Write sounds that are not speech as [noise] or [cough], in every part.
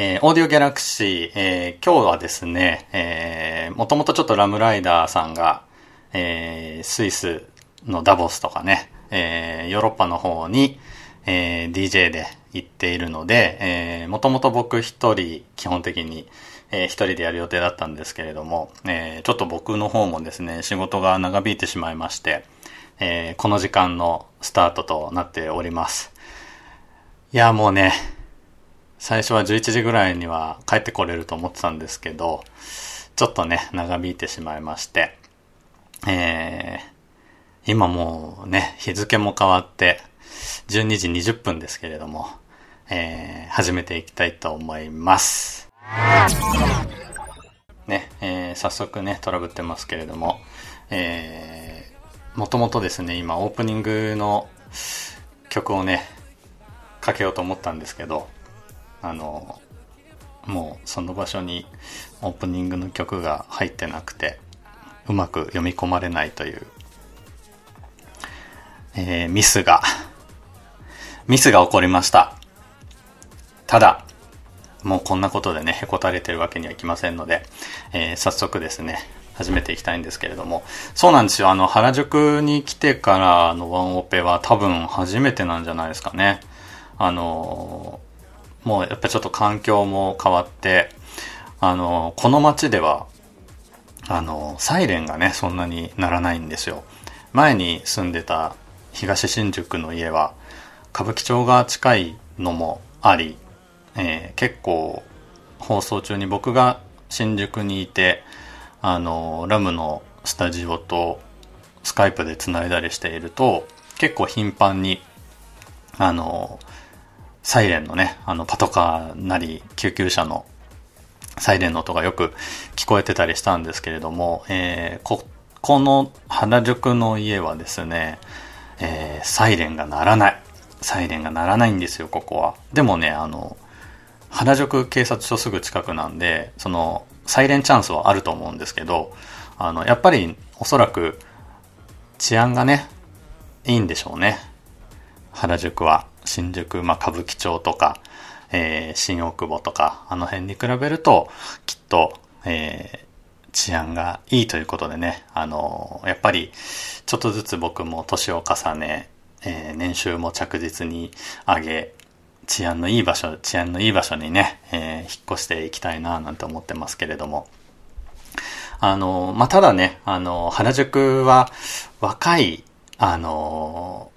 えー、オーディオギャラクシー、えー、今日はですね、えー、もともとちょっとラムライダーさんが、えー、スイスのダボスとかね、えー、ヨーロッパの方に、えー、DJ で行っているので、えー、もともと僕一人、基本的に、えー、一人でやる予定だったんですけれども、えー、ちょっと僕の方もですね、仕事が長引いてしまいまして、えー、この時間のスタートとなっております。いや、もうね、最初は11時ぐらいには帰ってこれると思ってたんですけど、ちょっとね、長引いてしまいまして、えー、今もうね、日付も変わって、12時20分ですけれども、えー、始めていきたいと思います。ね、えー、早速ね、トラブってますけれども、えー、もともとですね、今オープニングの曲をね、かけようと思ったんですけど、あのもうその場所にオープニングの曲が入ってなくてうまく読み込まれないという、えー、ミスがミスが起こりました。ただもうこんなことでねへこたれてるわけにはいきませんので、えー、早速ですね始めていきたいんですけれども。そうなんですよ。あの原宿に来てからのワンオペは多分初めてなんじゃないですかね。あのもうやっぱちょっと環境も変わって、あの、この街では、あの、サイレンがね、そんなにならないんですよ。前に住んでた東新宿の家は、歌舞伎町が近いのもあり、えー、結構放送中に僕が新宿にいて、あの、ラムのスタジオとスカイプで繋いだりしていると、結構頻繁に、あの、サイレンのね、あの、パトカーなり、救急車のサイレンの音がよく聞こえてたりしたんですけれども、えー、こ、この原宿の家はですね、えー、サイレンが鳴らない。サイレンが鳴らないんですよ、ここは。でもね、あの、原宿警察署すぐ近くなんで、その、サイレンチャンスはあると思うんですけど、あの、やっぱりおそらく治安がね、いいんでしょうね。原宿は。新宿、まあ、歌舞伎町とか、えー、新大久保とか、あの辺に比べると、きっと、えー、治安がいいということでね、あのー、やっぱり、ちょっとずつ僕も年を重ね、えー、年収も着実に上げ、治安のいい場所、治安のいい場所にね、えー、引っ越していきたいななんて思ってますけれども。あの、まあ、ただね、あの、原宿は若い、あの、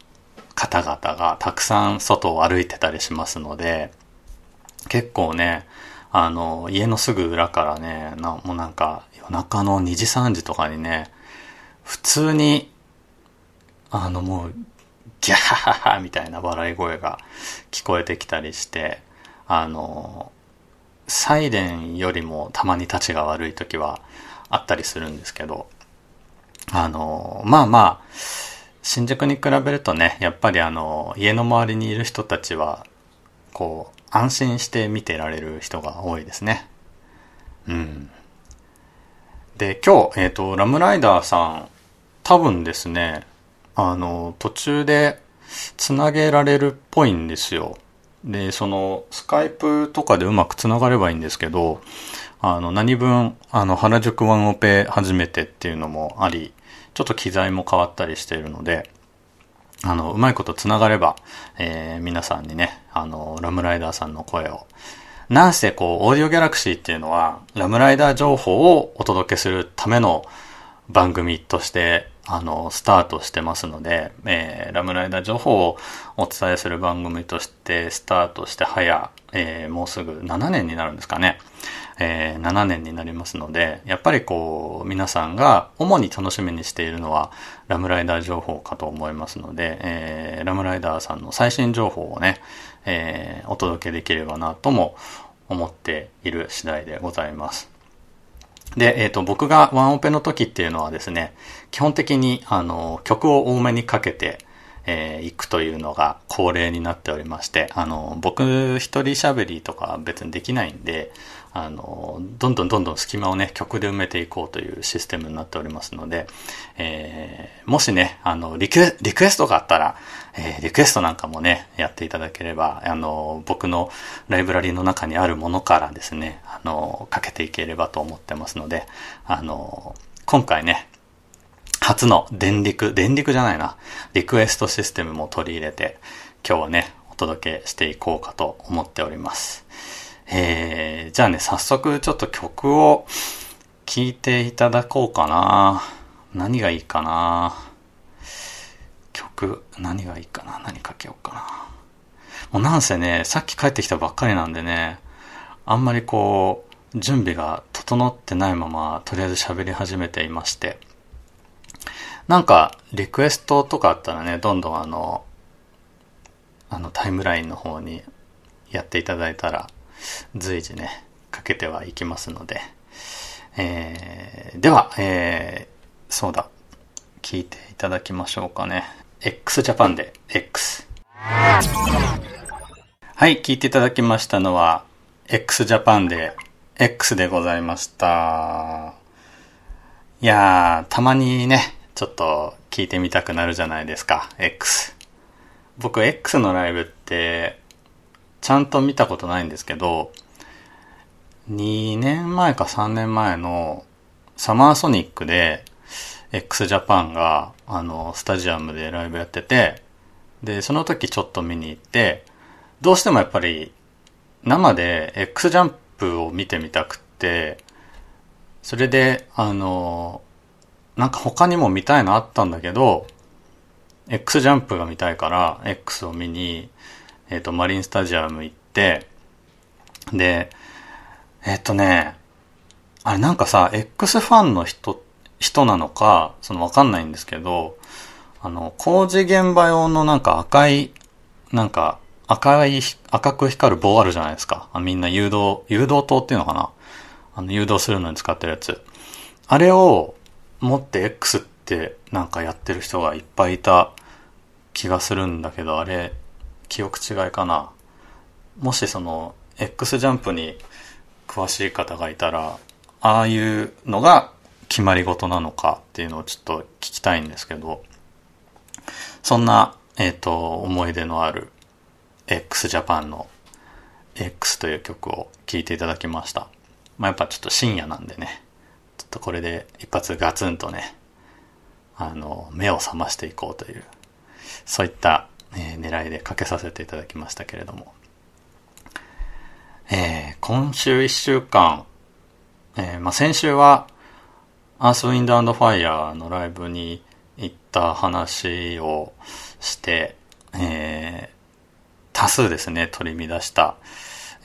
方々がたくさん外を歩いてたりしますので、結構ね、あの、家のすぐ裏からね、なもうなんか夜中の2時3時とかにね、普通に、あのもう、ギャハハハみたいな笑い声が聞こえてきたりして、あの、サイレンよりもたまに立ちが悪い時はあったりするんですけど、あの、まあまあ、新宿に比べるとね、やっぱりあの、家の周りにいる人たちは、こう、安心して見てられる人が多いですね。うん。で、今日、えっ、ー、と、ラムライダーさん、多分ですね、あの、途中で繋げられるっぽいんですよ。で、その、スカイプとかでうまく繋がればいいんですけど、あの、何分、あの、原宿ワンオペ初めてっていうのもあり、ちょっと機材も変わったりしているので、あの、うまいこと繋がれば、えー、皆さんにね、あの、ラムライダーさんの声を。なんせこう、オーディオギャラクシーっていうのは、ラムライダー情報をお届けするための番組として、あの、スタートしてますので、えー、ラムライダー情報をお伝えする番組としてスタートして早、えー、もうすぐ7年になるんですかね。えー、7年になりますので、やっぱりこう、皆さんが主に楽しみにしているのは、ラムライダー情報かと思いますので、えー、ラムライダーさんの最新情報をね、えー、お届けできればなとも思っている次第でございます。で、えっ、ー、と、僕がワンオペの時っていうのはですね、基本的に、あの、曲を多めにかけて、えー、行くというのが恒例になっておりまして、あの、僕一人喋りとか別にできないんで、あの、どんどんどんどん隙間をね、曲で埋めていこうというシステムになっておりますので、えー、もしね、あの、リクエ、リクエストがあったら、えー、リクエストなんかもね、やっていただければ、あの、僕のライブラリの中にあるものからですね、あの、かけていければと思ってますので、あの、今回ね、初の電力、電力じゃないな、リクエストシステムも取り入れて、今日はね、お届けしていこうかと思っております。えー、じゃあね、早速ちょっと曲を聴いていただこうかな。何がいいかな。曲、何がいいかな。何かけようかな。もうなんせね、さっき帰ってきたばっかりなんでね、あんまりこう、準備が整ってないまま、とりあえず喋り始めていまして。なんか、リクエストとかあったらね、どんどんあの、あのタイムラインの方にやっていただいたら、随時ね、かけてはいきますので、えー、では、えー、そうだ、聞いていただきましょうかね。x ジャパンで X。はい、聞いていただきましたのは、x ジャパンで X でございました。いやー、たまにね、ちょっと聞いてみたくなるじゃないですか、X。僕、X のライブって、ちゃんと見たことないんですけど、2年前か3年前のサマーソニックで x ジャパンがあのスタジアムでライブやってて、で、その時ちょっと見に行って、どうしてもやっぱり生で x ジャンプを見てみたくって、それで、あの、なんか他にも見たいのあったんだけど、X ジャンプが見たいから、X を見にえっ、ー、と、マリンスタジアム行って、で、えっ、ー、とね、あれなんかさ、X ファンの人、人なのか、そのわかんないんですけど、あの、工事現場用のなんか赤い、なんか赤い、赤く光る棒あるじゃないですか。あみんな誘導、誘導灯っていうのかなあの、誘導するのに使ってるやつ。あれを持って X ってなんかやってる人がいっぱいいた気がするんだけど、あれ、記憶違いかなもしその X ジャンプに詳しい方がいたらああいうのが決まり事なのかっていうのをちょっと聞きたいんですけどそんな、えっ、ー、と思い出のある x ジャパンの X という曲を聴いていただきました。まあ、やっぱちょっと深夜なんでね、ちょっとこれで一発ガツンとね、あの、目を覚ましていこうという、そういったえー、狙いでかけさせていただきましたけれども、えー、今週1週間、えー、まあ、先週はアースウィンドアンドファイヤーのライブに行った話をして、え、多数ですね、取り乱した、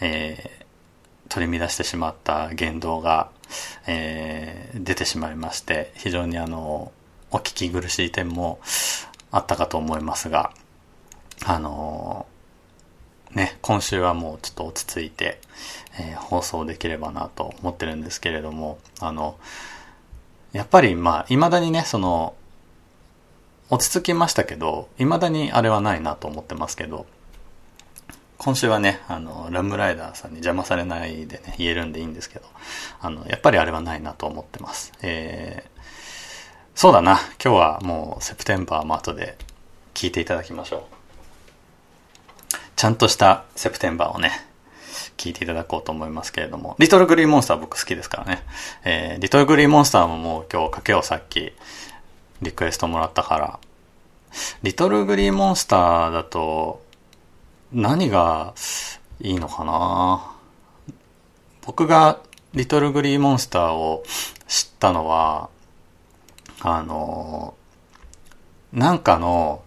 え、取り乱してしまった言動が、え、出てしまいまして、非常にあの、お聞き苦しい点もあったかと思いますが、あのー、ね、今週はもうちょっと落ち着いて、えー、放送できればなと思ってるんですけれども、あの、やっぱりまあ、未だにね、その、落ち着きましたけど、未だにあれはないなと思ってますけど、今週はね、あの、ラムライダーさんに邪魔されないでね、言えるんでいいんですけど、あの、やっぱりあれはないなと思ってます。えー、そうだな、今日はもうセプテンバーも後で聞いていただきましょう。ちゃんとしたセプテンバーをね、聞いていただこうと思いますけれども、リトルグリーモンスター僕好きですからね。えー、リトルグリーモンスターももう今日かけをさっきリクエストもらったから、リトルグリーモンスターだと何がいいのかな？僕がリトルグリーモンスターを知ったのは、あの、なんかの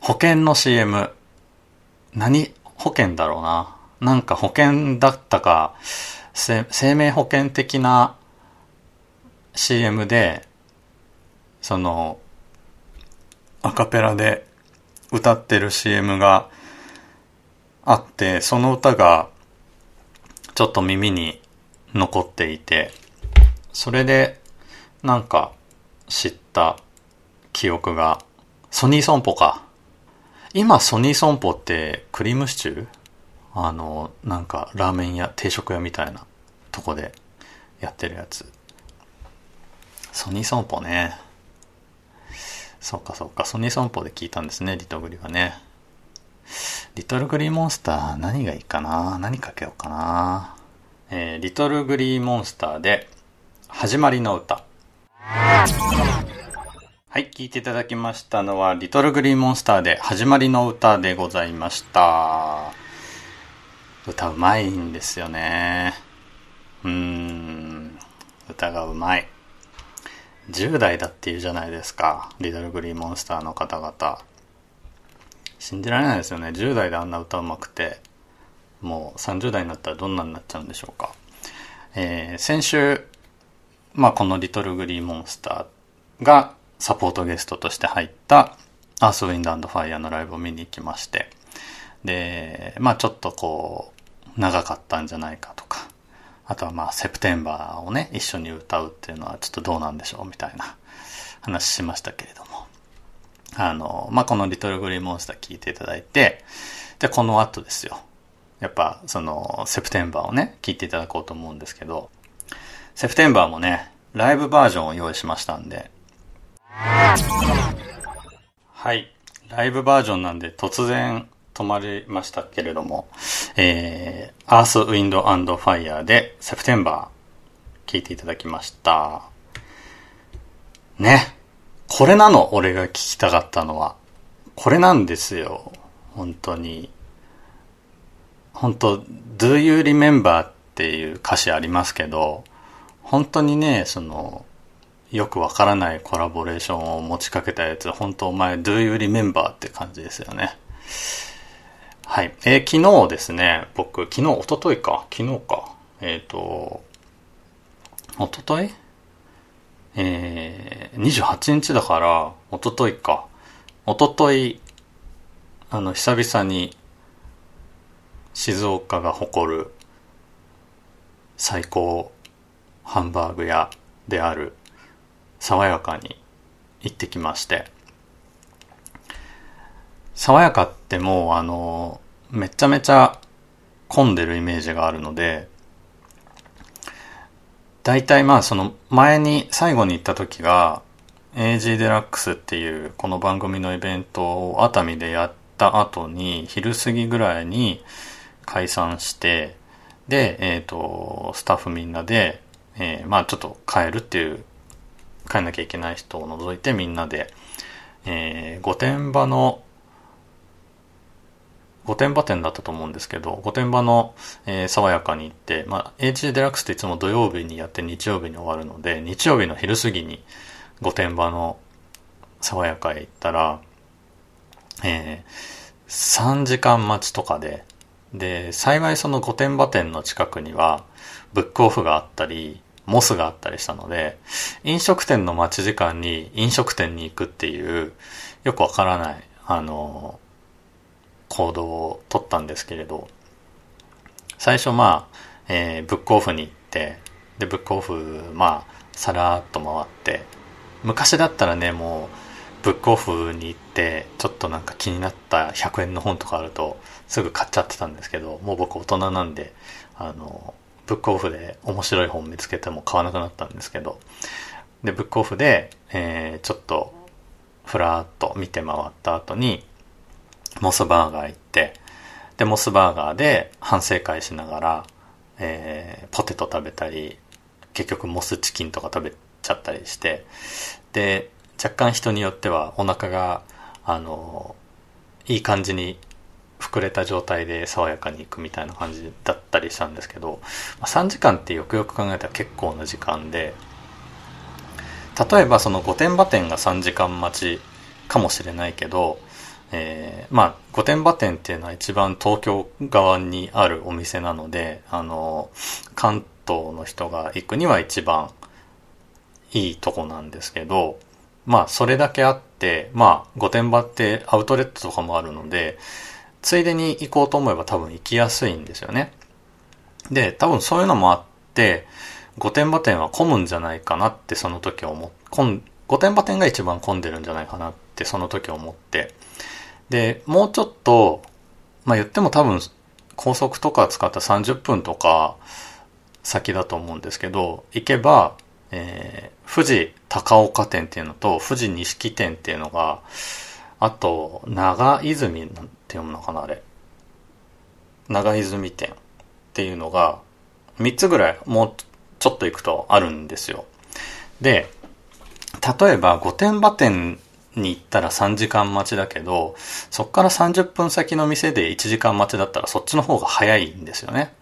保険の CM、何保険だろうな。なんか保険だったか、生命保険的な CM で、その、アカペラで歌ってる CM があって、その歌がちょっと耳に残っていて、それでなんか知った記憶がソニー損保か。今ソニー損保ってクリームシチュー？あの、なんかラーメン屋、定食屋みたいなとこでやってるやつ。ソニー損保ね。そっかそっか、ソニー損保で聞いたんですね、リトグリはね。リトルグリーモンスター何がいいかな？何かけようかなえー、リトルグリーモンスターで、始まりの歌。はい、聴いていただきましたのは、リトルグリーンモンスターで始まりの歌でございました。歌うまいんですよね。うーん、歌がうまい。10代だっていうじゃないですか。リトルグリーンモンスターの方々。信じられないですよね。10代であんな歌うまくて、もう30代になったらどんなになっちゃうんでしょうか。えー、先週、まあ、このリトルグリーンモンスターがサポートゲストとして入ったアースウィンドファイアのライブを見に行きまして、で、まあちょっとこう、長かったんじゃないかとか、あとはまあセプテンバーをね、一緒に歌うっていうのはちょっとどうなんでしょうみたいな話しましたけれども、あの、まあこのリトルグリーモンスター聞いていただいて、で、この後ですよ。やっぱそのセプテンバーをね、聞いていただこうと思うんですけど、セプテンバーもね、ライブバージョンを用意しましたんで、はい。ライブバージョンなんで突然止まりましたけれども、えー、アース、ウィンド、ファイヤーで、セプテンバー、聞いていただきました。ね。これなの、俺が聞きたかったのは。これなんですよ。本当に。本当 Do you remember っていう歌詞ありますけど、本当にね、その、よくわからないコラボレーションを持ちかけたやつ、本当お前 Do you remember って感じですよね。はい。えー、昨日ですね、僕、昨日、おとといか、昨日か。えっ、ー、と、おとといえー、28日だから、おとといか。おととい、あの、久々に、静岡が誇る最高ハンバーグ屋である爽やかに行ってきまして。爽やかってもうあのめちゃめちゃ混んでるイメージがあるので大体まあその前に最後に行った時が AG デラックスっていうこの番組のイベントを熱海でやった後に昼過ぎぐらいに解散してで、えっ、ー、と、スタッフみんなで、えー、まあちょっと帰るっていう帰んなきゃいけない人を除いてみんなで、えー、御殿場の御殿場店だったと思うんですけど、御殿場の、えー、爽やかに行って、まあ、HG デラックスっていつも土曜日にやって日曜日に終わるので、日曜日の昼過ぎに御殿場の爽やかへ行ったら、えー、3時間待ちとかで、で、幸いその御殿場店の近くには、ブックオフがあったり、モスがあったりしたので、飲食店の待ち時間に飲食店に行くっていう、よくわからない、あの、行動を取ったんですけれど、最初まあ、えー、ブックオフに行って、で、ブックオフ、まあ、さらっと回って、昔だったらね、もう、ブックオフに行って、ちょっとなんか気になった100円の本とかあると、すぐ買っちゃってたんですけど、もう僕大人なんで、あの、ブックオフで面白い本見つけても買わなくなったんですけど、で、ブックオフで、えー、ちょっと、ふらーっと見て回った後に、モスバーガー行って、で、モスバーガーで反省会しながら、えー、ポテト食べたり、結局モスチキンとか食べちゃったりして、で、若干人によってはお腹が、あの、いい感じに膨れた状態で爽やかに行くみたいな感じだったりしたんですけどま3時間ってよくよく考えたら結構な時間で例えばその御殿場店が3時間待ちかもしれないけど、えー、まあ御殿場店っていうのは一番東京側にあるお店なのであの関東の人が行くには一番いいとこなんですけどまあそれだけあってまあ御殿場ってアウトレットとかもあるのでついでに行こうと思えば多分行きやすいんですよね。で、多分そういうのもあって、御殿場店は混むんじゃないかなってその時思っ、御殿場店が一番混んでるんじゃないかなってその時思って。で、もうちょっと、まあ言っても多分高速とか使った30分とか先だと思うんですけど、行けば、えー、富士高岡店っていうのと富士錦店っていうのが、あと、長泉って読むのかな、あれ。長泉店っていうのが、3つぐらい、もうちょっと行くとあるんですよ。で、例えば御殿場店に行ったら3時間待ちだけど、そっから30分先の店で1時間待ちだったらそっちの方が早いんですよね。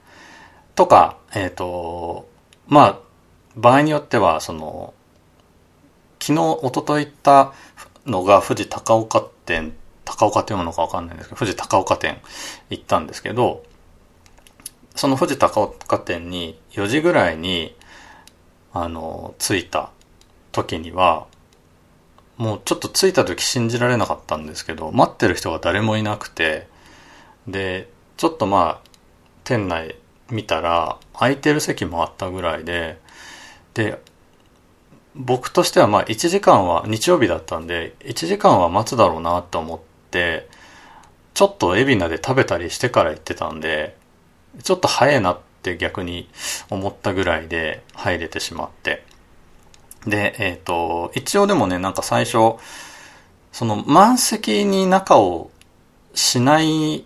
とか、えっ、ー、と、まあ、場合によっては、その、昨日、一昨日行ったのが富士高岡店、高岡って読むのかわかんないんですけど、富士高岡店行ったんですけど、その富士高岡店に4時ぐらいに、あの、着いた時には、もうちょっと着いた時信じられなかったんですけど、待ってる人が誰もいなくて、で、ちょっとまあ、店内見たら、空いてる席もあったぐらいで、で、僕としてはまあ1時間は、日曜日だったんで、1時間は待つだろうなと思って、ちょっと海老名で食べたりしてから行ってたんで、ちょっと早いなって逆に思ったぐらいで入れてしまって。で、えっ、ー、と、一応でもね、なんか最初、その満席に中をしない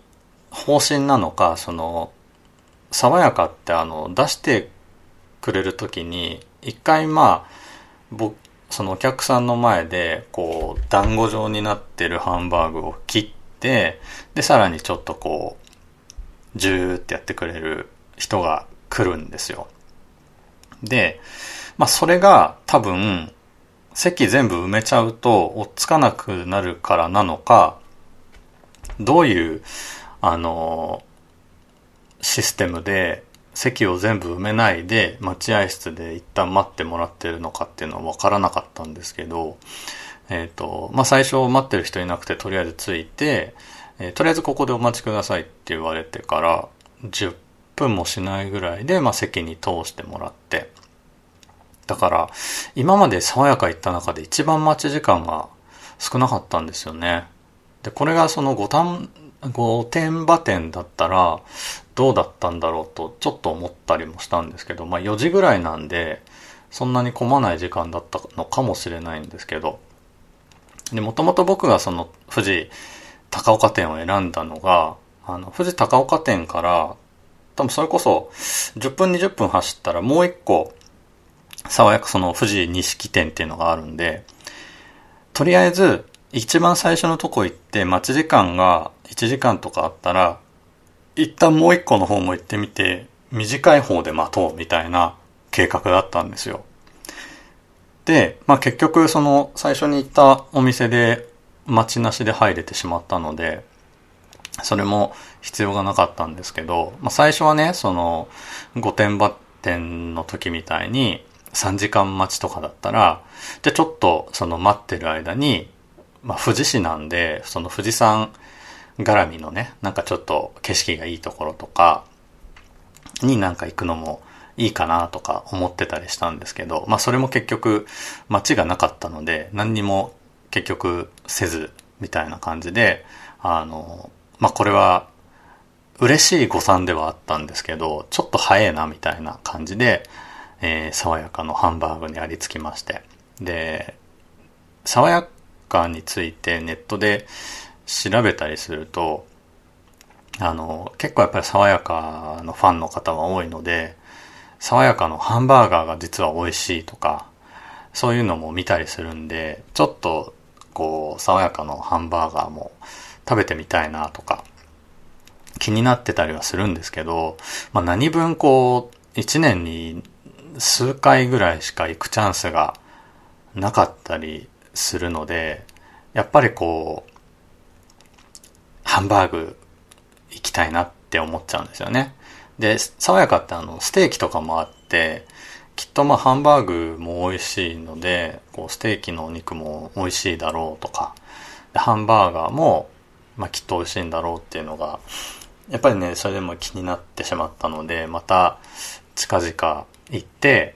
方針なのか、その、爽やかってあの、出してくれるときに、一回まあ、僕、そのお客さんの前で、こう、団子状になってるハンバーグを切って、で、さらにちょっとこう、ジューってやってくれる人が来るんですよ。で、まあそれが多分、席全部埋めちゃうと追っつかなくなるからなのか、どういう、あの、システムで席を全部埋めないで待合室で一旦待ってもらってるのかっていうのは分からなかったんですけど、えっ、ー、と、まあ、最初待ってる人いなくてとりあえず着いて、えー、とりあえずここでお待ちくださいって言われてから10分もしないぐらいで、まあ、席に通してもらって、だから、今まで爽やか行った中で一番待ち時間が少なかったんですよね。で、これがその五反、御殿場店だったら、どうだったんだろうと、ちょっと思ったりもしたんですけど、まあ4時ぐらいなんで、そんなに混まない時間だったのかもしれないんですけど、で、もともと僕がその富士高岡店を選んだのが、あの、富士高岡店から、多分それこそ10分20分走ったらもう一個爽やかその富士錦店っていうのがあるんで、とりあえず一番最初のとこ行って待ち時間が1時間とかあったら、一旦もう一個の方も行ってみて、短い方で待とうみたいな計画だったんですよ。で、まあ結局その最初に行ったお店で待ちなしで入れてしまったので、それも必要がなかったんですけど、まあ最初はね、その御殿場店の時みたいに、3時間待ちとかだったら、じゃちょっとその待ってる間に、まあ富士市なんで、その富士山絡みのね、なんかちょっと景色がいいところとかになんか行くのもいいかなとか思ってたりしたんですけど、まあそれも結局街がなかったので何にも結局せずみたいな感じで、あの、まあこれは嬉しい誤算ではあったんですけど、ちょっと早いなみたいな感じで、えー、爽やかのハンバーグにありつきまして。で、爽やかについてネットで調べたりすると、あの、結構やっぱり爽やかのファンの方が多いので、爽やかのハンバーガーが実は美味しいとか、そういうのも見たりするんで、ちょっと、こう、爽やかのハンバーガーも食べてみたいなとか、気になってたりはするんですけど、まあ何分こう、一年に数回ぐらいしか行くチャンスがなかったりするので、やっぱりこう、ハンバーグ行きたいなって思っちゃうんですよね。で、爽やかってあの、ステーキとかもあって、きっとまあハンバーグも美味しいので、こうステーキのお肉も美味しいだろうとか、ハンバーガーもまあきっと美味しいんだろうっていうのが、やっぱりね、それでも気になってしまったので、また近々行って、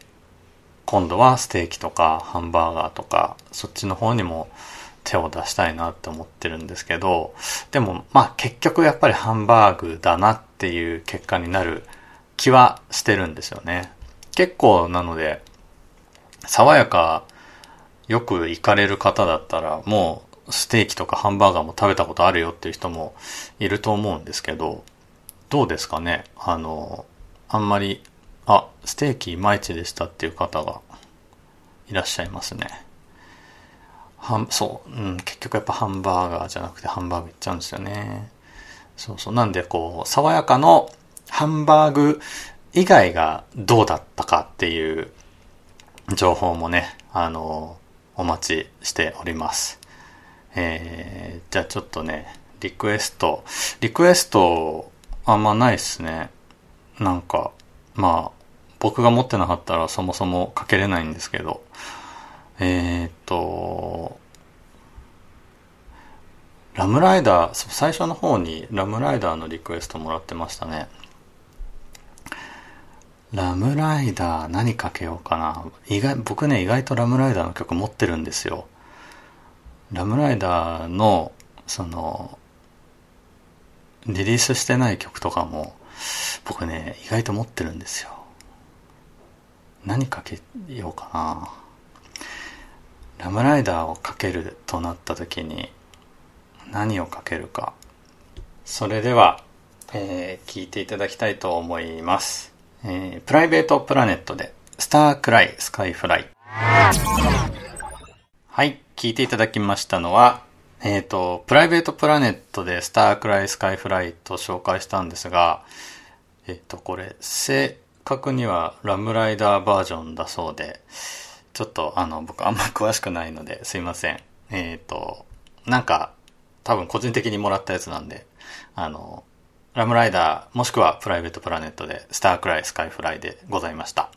今度はステーキとかハンバーガーとか、そっちの方にも手を出したいなって思ってるんですけど、でもまあ結局やっぱりハンバーグだなっていう結果になる気はしてるんですよね。結構なので、爽やかよく行かれる方だったらもうステーキとかハンバーガーも食べたことあるよっていう人もいると思うんですけど、どうですかね？あの、あんまり、あ、ステーキいまいちでしたっていう方がいらっしゃいますね。はん、そう、うん、結局やっぱハンバーガーじゃなくてハンバーグいっちゃうんですよね。そうそう。なんでこう、爽やかのハンバーグ以外がどうだったかっていう情報もね、あの、お待ちしております。えー、じゃあちょっとね、リクエスト、リクエストあんまないっすね。なんか、まあ、僕が持ってなかったらそもそもかけれないんですけど、えー、っと、ラムライダー、最初の方にラムライダーのリクエストもらってましたね。ラムライダー何かけようかな。意外、僕ね、意外とラムライダーの曲持ってるんですよ。ラムライダーの、その、リリースしてない曲とかも、僕ね、意外と持ってるんですよ。何かけようかな。ラムライダーをかけるとなった時に、何をかけるか。それでは、えー、聞いていただきたいと思います。えー、プライベートプラネットで、スタークライスカイフライ。はい、聞いていただきましたのは、えっ、ー、と、プライベートプラネットでスタークライスカイフライと紹介したんですが、えっ、と、これ、正確にはラムライダーバージョンだそうで、ちょっとあの、僕あんま詳しくないのですいません。えっ、と、なんか、多分個人的にもらったやつなんで、あの、ラムライダー、もしくはプライベートプラネットで、スタークライスカイフライでございました。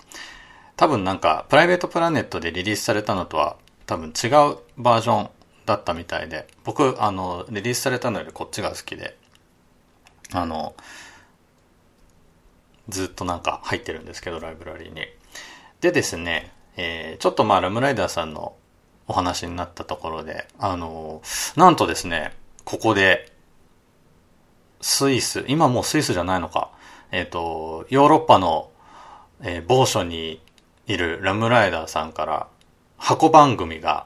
多分なんか、プライベートプラネットでリリースされたのとは、多分違うバージョンだったみたいで、僕、あの、リリースされたのよりこっちが好きで、あの、ずっとなんか入ってるんですけど、ライブラリーに。でですね、えー、ちょっとまあ、ラムライダーさんのお話になったところで、あの、なんとですね、ここで、スイス、今もうスイスじゃないのか、えっ、ー、と、ヨーロッパの、えー、某所にいるラムライダーさんから箱番組が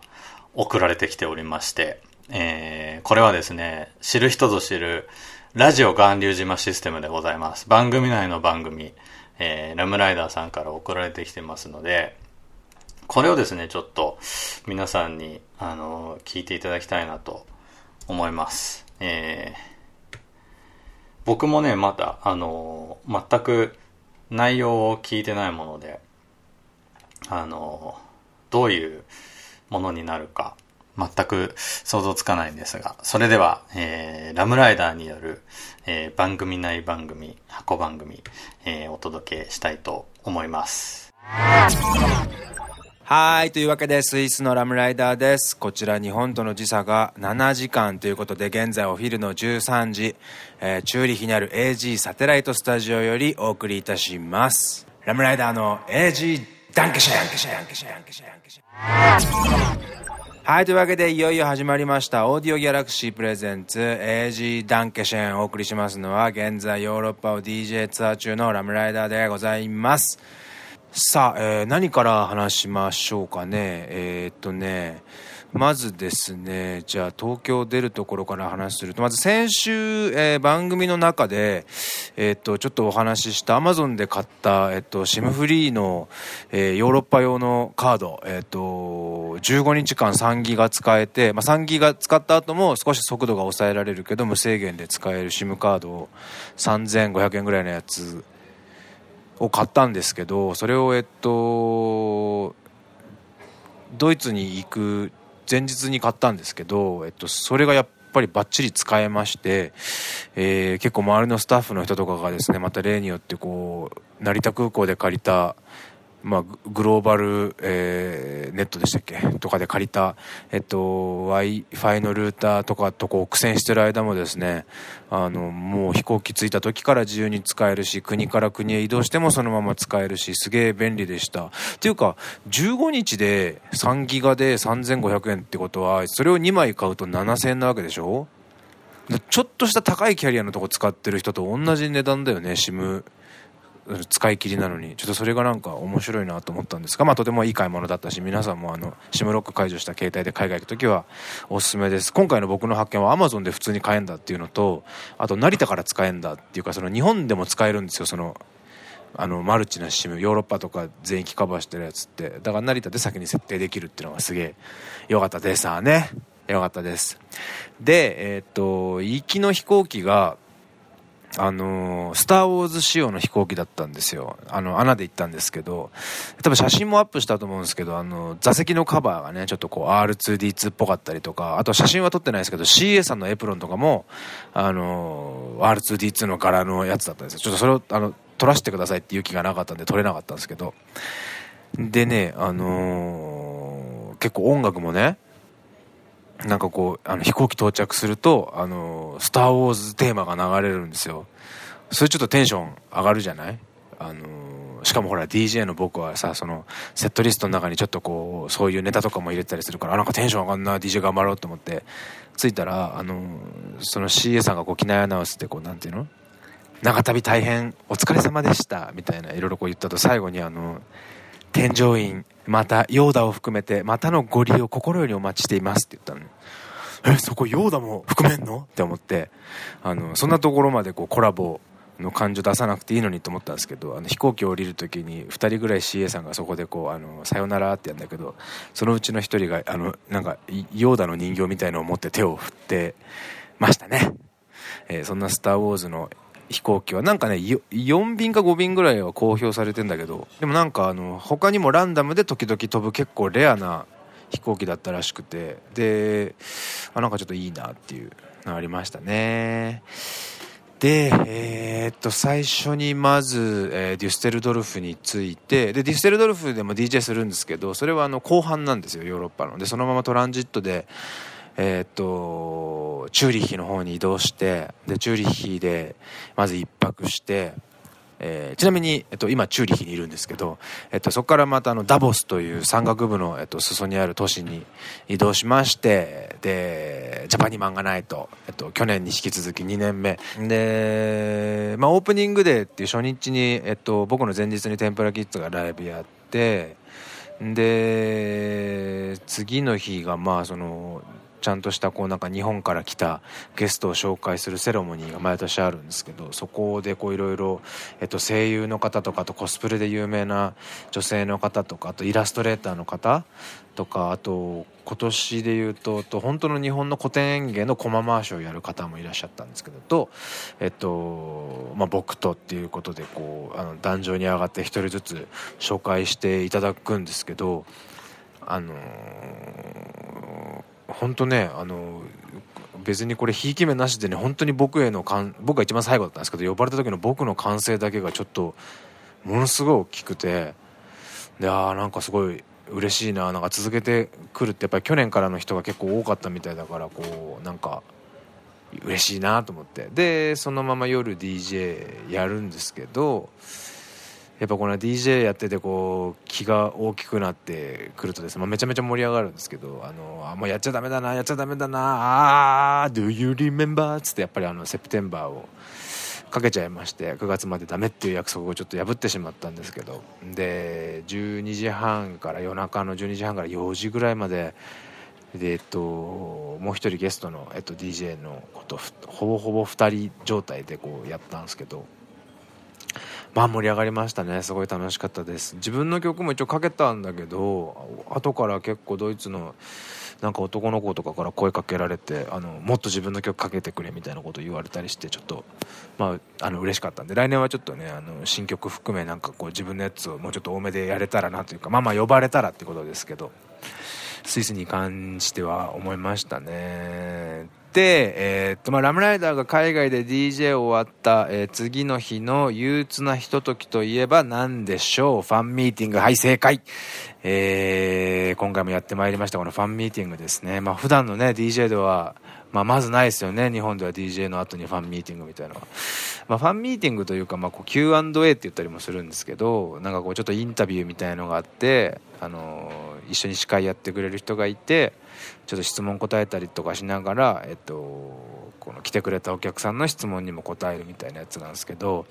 送られてきておりまして、えー、これはですね、知る人ぞ知るラジオ巌流島システムでございます。番組内の番組、えー、ラムライダーさんから送られてきてますので、これをですね、ちょっと皆さんに、あの、聞いていただきたいなと思います。えー僕もね、まだ、あの、全く内容を聞いてないもので、あの、どういうものになるか、全く想像つかないんですが、それでは、えー、ラムライダーによる、えー、番組内番組、箱番組、えー、お届けしたいと思います。はい。というわけで、スイスのラムライダーです。こちら日本との時差が7時間ということで、現在お昼の13時、えー、チューリヒにある AG サテライトスタジオよりお送りいたします。ラムライダーの AG ダンケシェンはい。というわけで、いよいよ始まりました。オーディオギャラクシープレゼンツ AG ダンケシェンお送りしますのは、現在ヨーロッパを DJ ツアー中のラムライダーでございます。さあ、えー、何から話しましょうかね。えー、っとね、まずですね、じゃあ東京出るところから話すると、まず先週、えー、番組の中で、えー、っと、ちょっとお話ししたアマゾンで買った、えっと、シムフリーの、えー、ヨーロッパ用のカード、えっと、15日間3ギガ使えて、まあ、3ギガ使った後も少し速度が抑えられるけど、無制限で使える SIM カードを3500円ぐらいのやつを買ったんですけどそれをえっとドイツに行く前日に買ったんですけど、えっと、それがやっぱりバッチリ使えまして、えー、結構周りのスタッフの人とかがですねまた例によってこう成田空港で借りたまあ、グローバル、えー、ネットでしたっけ？とかで借りた、えっと、Wi-Fi のルーターとかとこう苦戦してる間もですね、あの、もう飛行機着いた時から自由に使えるし、国から国へ移動してもそのまま使えるし、すげえ便利でした。っていうか、15日で3ギガで3500円ってことは、それを2枚買うと7000円なわけでしょ？ちょっとした高いキャリアのとこ使ってる人と同じ値段だよね、SIM 使い切りなのにちょっとそれがなんか面白いなと思ったんですがまあとてもいい買い物だったし皆さんもあの SIM ロック解除した携帯で海外行く時はおすすめです。今回の僕の発見は Amazon で普通に買えんだっていうのとあと成田から使えんだっていうかその日本でも使えるんですよ。そのあのマルチな SIM ヨーロッパとか全域カバーしてるやつって。だから成田で先に設定できるっていうのがすげえ良かったです。あね。良かったです。でえー、っと行きの飛行機があの、スター・ウォーズ仕様の飛行機だったんですよ。あの、穴で行ったんですけど、多分写真もアップしたと思うんですけど、あの、座席のカバーがね、ちょっとこう R2D2 っぽかったりとか、あと写真は撮ってないですけど、CA さんのエプロンとかも、あの、R2D2 の柄のやつだったんですよ。ちょっとそれを、あの、撮らせてくださいっていう気がなかったんで撮れなかったんですけど、でね、あのー、結構音楽もね、なんかこう、あの飛行機到着すると、あの、スター・ウォーズテーマが流れるんですよ。それちょっとテンション上がるじゃない？あの、しかもほら DJ の僕はさ、その、セットリストの中にちょっとこう、そういうネタとかも入れたりするから、あ、なんかテンション上がんな、DJ 頑張ろうと思って、着いたら、あの、その CA さんがこう、機内アナウンスでこう、なんていうの？長旅大変お疲れ様でした、みたいな、いろいろこう言ったと最後にあの、添乗員、また、ヨーダを含めて、またのご利用心よりお待ちしていますって言ったの。え、そこヨーダも含めんの？って思って、あの、そんなところまでこうコラボの感情出さなくていいのにと思ったんですけど、あの飛行機を降りるときに2人ぐらい CA さんがそこでこう、あの、さよならってやるんだけど、そのうちの1人が、あの、なんか、ヨーダの人形みたいのを持って手を振ってましたね。えー、そんなスター・ウォーズの飛行機はなんかね4便か5便ぐらいは公表されてんだけどでもなんかあの他にもランダムで時々飛ぶ結構レアな飛行機だったらしくてであなんかちょっといいなっていうのありましたねで、えー、っと、最初にまず、えー、デュステルドルフに着いて、で、デュステルドルフでも DJ するんですけど、それはあの、後半なんですよ、ヨーロッパの。で、そのままトランジットで、えー、っと、チューリッヒの方に移動して、で、チューリッヒで、まず一泊して、えー、ちなみに、えっと、今、チューリッヒにいるんですけど、えっと、そこからまたあの、ダボスという山岳部の、えっと、裾にある都市に移動しまして、で、ジャパニマンがないと、えっと、去年に引き続き2年目。で、まあ、オープニングデーっていう初日に、えっと、僕の前日に天ぷらキッズがライブやって、で、次の日が、まあ、その、ちゃんとしたこうなんか日本から来たゲストを紹介するセレモニーが毎年あるんですけどそこでいろいろ声優の方とかとコスプレで有名な女性の方とかあとイラストレーターの方とかあと今年でいうとと本当の日本の古典演芸の駒回しをやる方もいらっしゃったんですけどと、えっとまあ、僕とっていうことでこうあの壇上に上がって一人ずつ紹介していただくんですけどあのー本当ねあの別にこれひいき目なしでね本当に僕への感僕が一番最後だったんですけど呼ばれた時の僕の歓声だけがちょっとものすごい大きくてでああなんかすごい嬉しいななんか続けてくるってやっぱり去年からの人が結構多かったみたいだからこうなんか嬉しいなと思って。でそのまま夜 DJ やるんですけどやっぱこの DJ やっててこう気が大きくなってくるとですね、まあ、めちゃめちゃ盛り上がるんですけどあのあもうやっちゃダメだなやっちゃダメだなあー Do you remember? っつってやっぱりあのセプテンバーをかけちゃいまして9月までダメっていう約束をちょっと破ってしまったんですけどで12時半から夜中の12時半から4時ぐらいまででえっともう一人ゲストの、えっと、DJ のことほぼほぼ2人状態でこうやったんですけどまあ盛り上がりましたね。すごい楽しかったです。自分の曲も一応かけたんだけど後から結構ドイツのなんか男の子とかから声かけられてあのもっと自分の曲かけてくれみたいなこと言われたりしてちょっとまああの嬉しかったんで来年はちょっとねあの新曲含めなんかこう自分のやつをもうちょっと多めでやれたらなというかまあまあ呼ばれたらってことですけどスイスに関しては思いましたね。えー、っと、まあ、ラムライダーが海外で DJ 終わった、えー、次の日の憂鬱なひとときといえば何でしょう？ファンミーティング、はい、正解。えー、今回もやってまいりました、このファンミーティングですね。まあ、普段のね、DJ では、まあ、まずないですよね。日本では DJ の後にファンミーティングみたいなのは。まあ、ファンミーティングというか、まあ、Q&A って言ったりもするんですけど、なんかこうちょっとインタビューみたいのがあって、あのー、一緒に司会やってくれる人がいて、ちょっと質問答えたりとかしながら、えっと、この来てくれたお客さんの質問にも答えるみたいなやつなんですけど、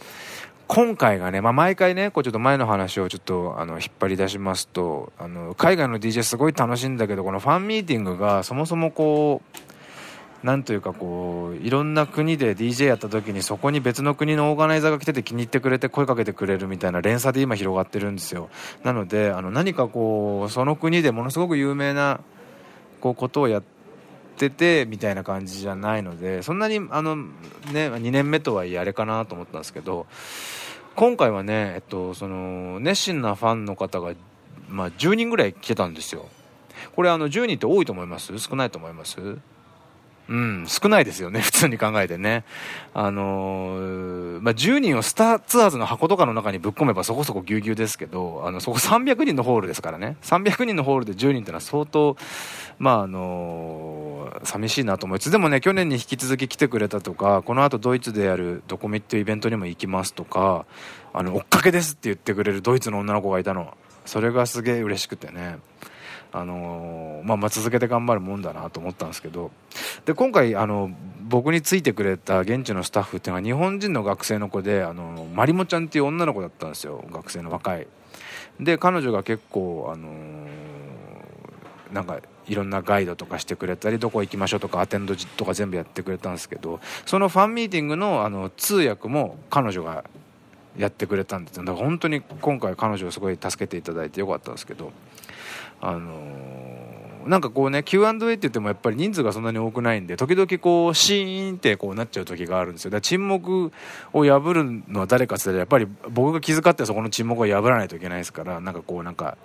今回がね、まあ、毎回ね、こうちょっと前の話をちょっとあの引っ張り出しますと、あの、海外の DJ すごい楽しいんだけど、このファンミーティングがそもそもこう、なんというかこう、いろんな国で DJ やった時にそこに別の国のオーガナイザーが来てて気に入ってくれて声かけてくれるみたいな連鎖で今広がってるんですよ。なので、あの何かこう、その国でものすごく有名なこうことをやっててみたいな感じじゃないのでそんなにあの、ね、2年目とはいえあれかなと思ったんですけど今回はね、えっと、その熱心なファンの方が、まあ、10人ぐらい来てたんですよ。これあの10人って多いと思います？少ないと思います？うん、少ないですよね、[laughs] 普通に考えてね。あのー、まあ、10人をスターツアーズの箱とかの中にぶっ込めばそこそこぎゅうぎゅうですけど、あの、そこ300人のホールですからね。300人のホールで10人ってのは相当、まあ、あのー、寂しいなと思いつつ、でもね、去年に引き続き来てくれたとか、この後ドイツでやるドコミっていうイベントにも行きますとか、あの、追っかけですって言ってくれるドイツの女の子がいたの。それがすげえ嬉しくてね。あのまあ、まあ続けて頑張るもんだなと思ったんですけど。で今回あの僕についてくれた現地のスタッフっていうのは日本人の学生の子であのマリモちゃんっていう女の子だったんですよ学生の若い。で彼女が結構あのなんかいろんなガイドとかしてくれたりどこ行きましょうとかアテンドとか全部やってくれたんですけどそのファンミーティングのあの通訳も彼女がやってくれたんですだから本当に今回彼女をすごい助けていただいてよかったんですけど。あのー、なんかこうね Q&A って言ってもやっぱり人数がそんなに多くないんで時々こうシーンってこうなっちゃう時があるんですよ。だ沈黙を破るのは誰かって言ったらやっぱり僕が気遣ってそこの沈黙を破らないといけないですからなんかこうなんか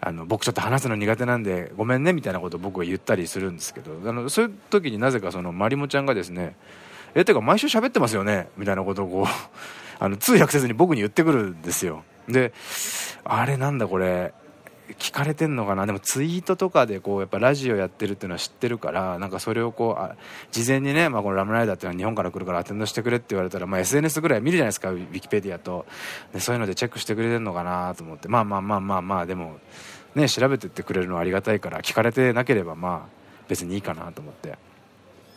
あの僕ちょっと話すの苦手なんでごめんねみたいなことを僕は言ったりするんですけどあのそういう時になぜかそのまりもちゃんがですねえてか毎週喋ってますよねみたいなことをこうあの通訳せずに僕に言ってくるんですよ。であれなんだこれ聞かれてんのかな？でもツイートとかでこうやっぱラジオやってるっていうのは知ってるからなんかそれをこうあ事前にね、まあ、このラムライダーっていうのは日本から来るからアテンドしてくれって言われたら、まあ、SNS ぐらい見るじゃないですか？ウィキペディアと。でそういうのでチェックしてくれてるのかなと思って。まあまあまあまあまあでもね調べてってくれるのはありがたいから聞かれてなければまあ別にいいかなと思って。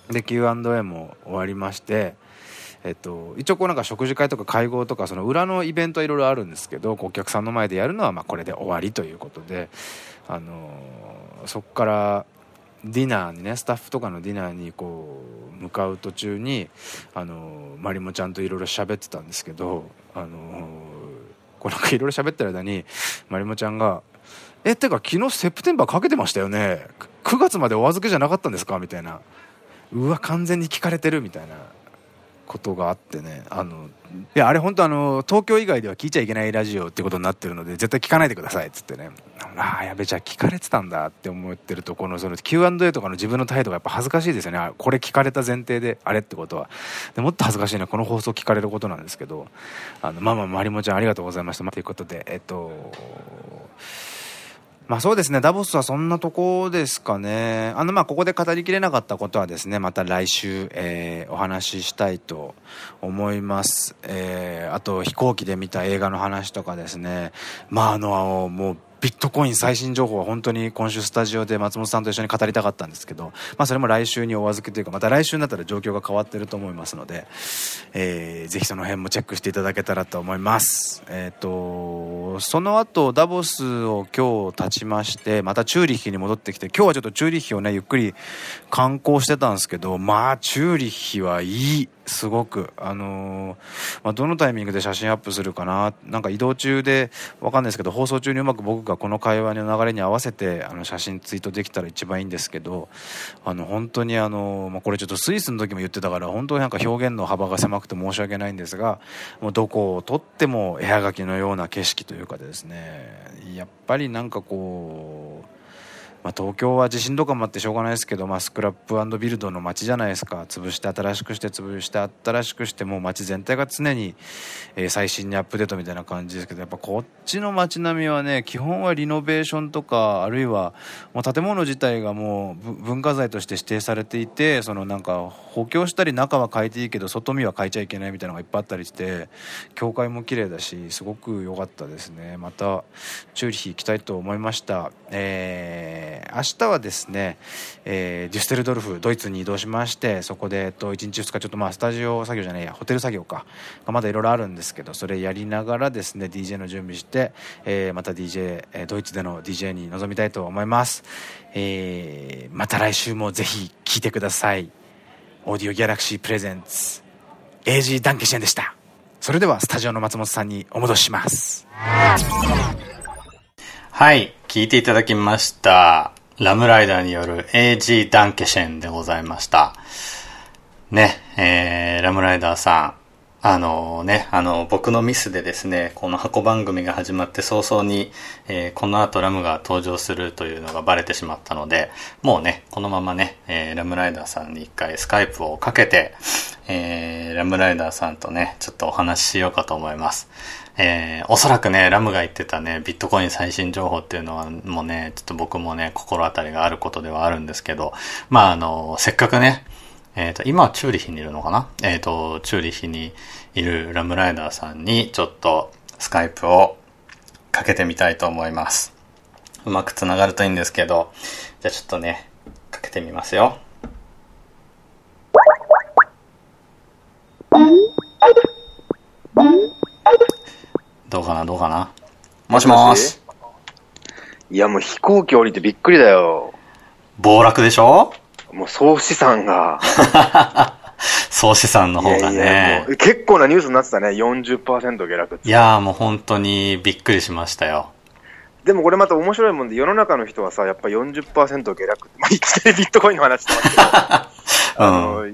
で Q&A も終わりましてえっと、一応こうなんか食事会とか会合とかその裏のイベントはいろいろあるんですけどお客さんの前でやるのはまあこれで終わりということで、あのそこからディナーにねスタッフとかのディナーにこう向かう途中に、あのマリモちゃんといろいろ喋ってたんですけど、あのこうなんかいろいろ喋ってる間にマリモちゃんが「えってか昨日セプテンバーかけてましたよね。9月までお預けじゃなかったんですか?」みたいな「うわ完全に聞かれてる」みたいな。ことがあってねあのいやあれ本当あの東京以外では聞いちゃいけないラジオってことになってるので絶対聞かないでくださいっつってね。ああやべじゃあ聞かれてたんだって思ってるとこのその Q&A とかの自分の態度がやっぱ恥ずかしいですよね。これ聞かれた前提であれってことは。でもっと恥ずかしいのはこの放送聞かれることなんですけどあのまあまあまりもちゃんありがとうございました。ということでえっとまあそうですね、ダボスはそんなとこですかね。あの、まあここで語りきれなかったことはですね、また来週、えー、お話ししたいと思います。えー、あと飛行機で見た映画の話とかですね。まああの、もうビットコイン最新情報は本当に今週スタジオで松本さんと一緒に語りたかったんですけど、まあそれも来週にお預けというか、また来週になったら状況が変わってると思いますので、えー、ぜひその辺もチェックしていただけたらと思います。えっ、ー、と、その後ダボスを今日立ちまして、またチューリッヒに戻ってきて、今日はちょっとチューリッヒをね、ゆっくり観光してたんですけど、まあチューリッヒはいい。すごく、あのー、まあ、どのタイミングで写真アップするかな、なんか移動中で、わかんないですけど、放送中にうまく僕がこの会話の流れに合わせて、あの、写真ツイートできたら一番いいんですけど、あの、本当にあの、まあ、これちょっとスイスの時も言ってたから、本当になんか表現の幅が狭くて申し訳ないんですが、もうどこを撮っても絵はがきのような景色というかですね、やっぱりなんかこう、まあ、東京は地震とかもあってしょうがないですけど、まあ、スクラップビルドの街じゃないですか。潰して新しくして潰して新しくしてもう街全体が常に、えー、最新にアップデートみたいな感じですけどやっぱこっちの街並みはね基本はリノベーションとかあるいはもう建物自体がもう文化財として指定されていてそのなんか補強したり中は変えていいけど外見は変えちゃいけないみたいなのがいっぱいあったりして教会も綺麗だしすごく良かったですね。またチューリヒ行きたいと思いました。えーー、明日はですね、えー、デュステルドルフドイツに移動しましてそこで、えっと、1日2日ちょっとまあスタジオ作業じゃないやホテル作業かまだいろいろあるんですけどそれやりながらですね DJ の準備して、えー、また DJ ドイツでの DJ に臨みたいと思います、えー、また来週もぜひ聴いてください。オーディオギャラクシープレゼンツ AG ダンケシェンでした。それではスタジオの松本さんにお戻しします。はい、聞いていただきました。ラムライダーによる AG ダンケシェンでございました。ね、えー、ラムライダーさん。あのね、あの、僕のミスでですね、この箱番組が始まって早々に、えー、この後ラムが登場するというのがバレてしまったので、もうね、このままね、えー、ラムライダーさんに一回スカイプをかけて、えー、ラムライダーさんとね、ちょっとお話ししようかと思います。えー、おそらくね、ラムが言ってたね、ビットコイン最新情報っていうのは、もうね、ちょっと僕もね、心当たりがあることではあるんですけど、まあ、あの、せっかくね、えっ、ー、と、今はチューリヒにいるのかな？えっ、ー、と、チューリヒにいるラムライダーさんに、ちょっと、スカイプをかけてみたいと思います。うまく繋がるといいんですけど、じゃあちょっとね、かけてみますよ。どうかなどうかな？もしもし？いや、もう飛行機降りてびっくりだよ。暴落でしょ？もう総資産が。[laughs] 総資産の方がね。いやいや結構なニュースになってたね。40%下落って。いやーもう本当にびっくりしましたよ。でもこれまた面白いもんで、世の中の人はさ、やっぱ40%下落まあ、いきなりビットコインの話してますけど、あの、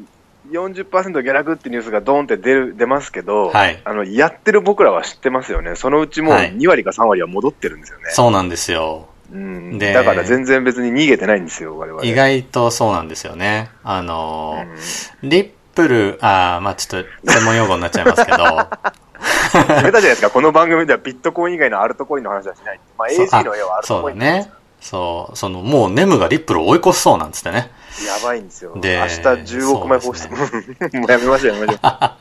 40%下落ってニュースがドーンって出る出ますけど、はい、あのやってる僕らは知ってますよね、そのうちもう2割か3割は戻ってるんですよね。はい、そうなんですよ。うん、でだから全然別に逃げてないんですよ、我々。意外とそうなんですよね。あの、うん、リップル、あまあちょっと専門用語になっちゃいますけど、[laughs] 決めたじゃないですか、この番組ではビットコイン以外のアルトコインの話はしない。まあ AG の絵はアルトコインそうだね。そう、その、もうネムがリップルを追い越しそうなんつってね。やばいんですよ。で、明日10億枚放出、ね、[laughs] もうやめましょう、やめましょう。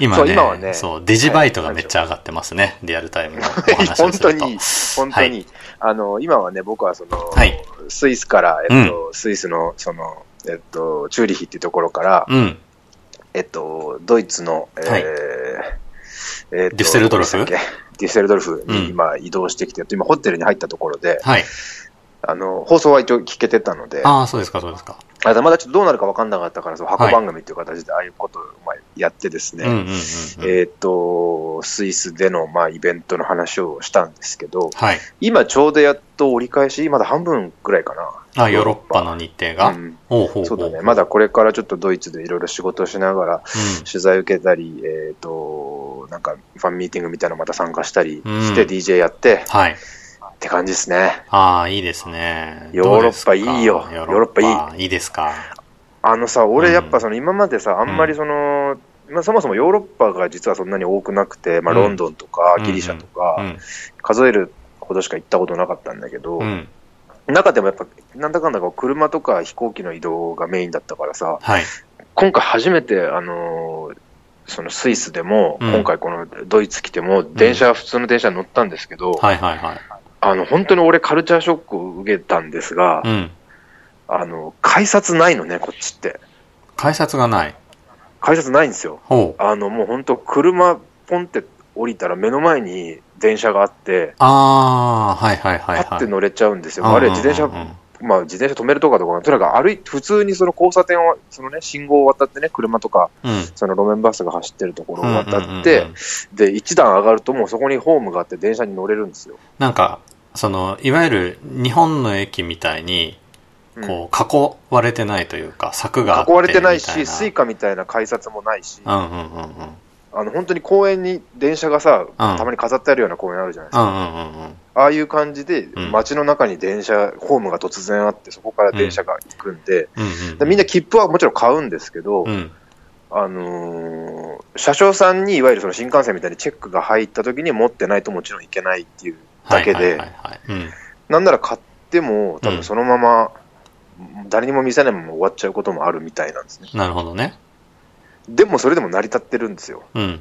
[laughs] 今ね、今はね、そう、デジバイトがめっちゃ上がってますね、リアルタイムのお話本当に、本当に、はい、あの、今はね、僕はその、はい、スイスから、えっと、うん、スイスの、その、えっと、チューリヒっていうところから、うん、えっと、ドイツの、えー、はい、えっと、デュッセルドルフ？デュッセルドルフに今移動してきて、うん、今ホテルに入ったところで、はい、あの、放送は一応聞けてたので。ああ、そうですか、そうですか。あまだちょっとどうなるか分かんなかったから、その箱番組っていう形でああいうことをまあやってですね、えっ、と、スイスでのまあイベントの話をしたんですけど、はい、今ちょうどやっと折り返し、まだ半分ぐらいかな。あ、ヨーロッパの日程が？うん、ほうほうそうだね。まだこれからちょっとドイツでいろいろ仕事をしながら、取材受けたり、えっ、と、なんかファンミーティングみたいなのまた参加したりして DJ やって、はい。って感じですね。ああ、いいですね。ヨーロッパいいよ。ヨーロッパいい。いいですか？あのさ、俺やっぱその今までさ、あんまりその、まあ、そもそもヨーロッパが実はそんなに多くなくて、まあ、ロンドンとかギリシャとか、数えるほどしか行ったことなかったんだけど、中でもやっぱ、なんだかんだ車とか飛行機の移動がメインだったからさ、はい、今回初めて、あのー、そのスイスでも、今回このドイツ来ても、電車、普通の電車に乗ったんですけど、はいはいはい。あの、本当に俺カルチャーショックを受けたんですが、うん、あの、改札ないのね、こっちって。改札がない改札ないんですよ。あの、もう本当車ポンって降りたら目の前に電車があって、ああ、はいはいはい、はい。パって乗れちゃうんですよ。あれ、自転車、まあ自転車止めるとかとか、とにかく歩いて、普通にその交差点を、そのね、信号を渡ってね、車とか、うん、その路面バスが走ってるところを渡って、で、一段上がるともうそこにホームがあって電車に乗れるんですよ。なんか、その、いわゆる日本の駅みたいに、こう、囲われてないというか、柵が囲われてないし、スイカみたいな改札もないし、うんうんうんうん。あの、本当に公園に電車がさ、うん、たまに飾ってあるような公園あるじゃないですか。うんうんうんうん。ああいう感じで、街の中に電車、ホームが突然あって、そこから電車が行くんで、みんな切符はもちろん買うんですけど、あのー、車掌さんにいわゆるその新幹線みたいにチェックが入った時に持ってないともちろんいけないっていうだけで、なんなら買っても、多分そのまま、誰にも見せないまま終わっちゃうこともあるみたいなんですね。なるほどね。でもそれでも成り立ってるんですよ。うん、っ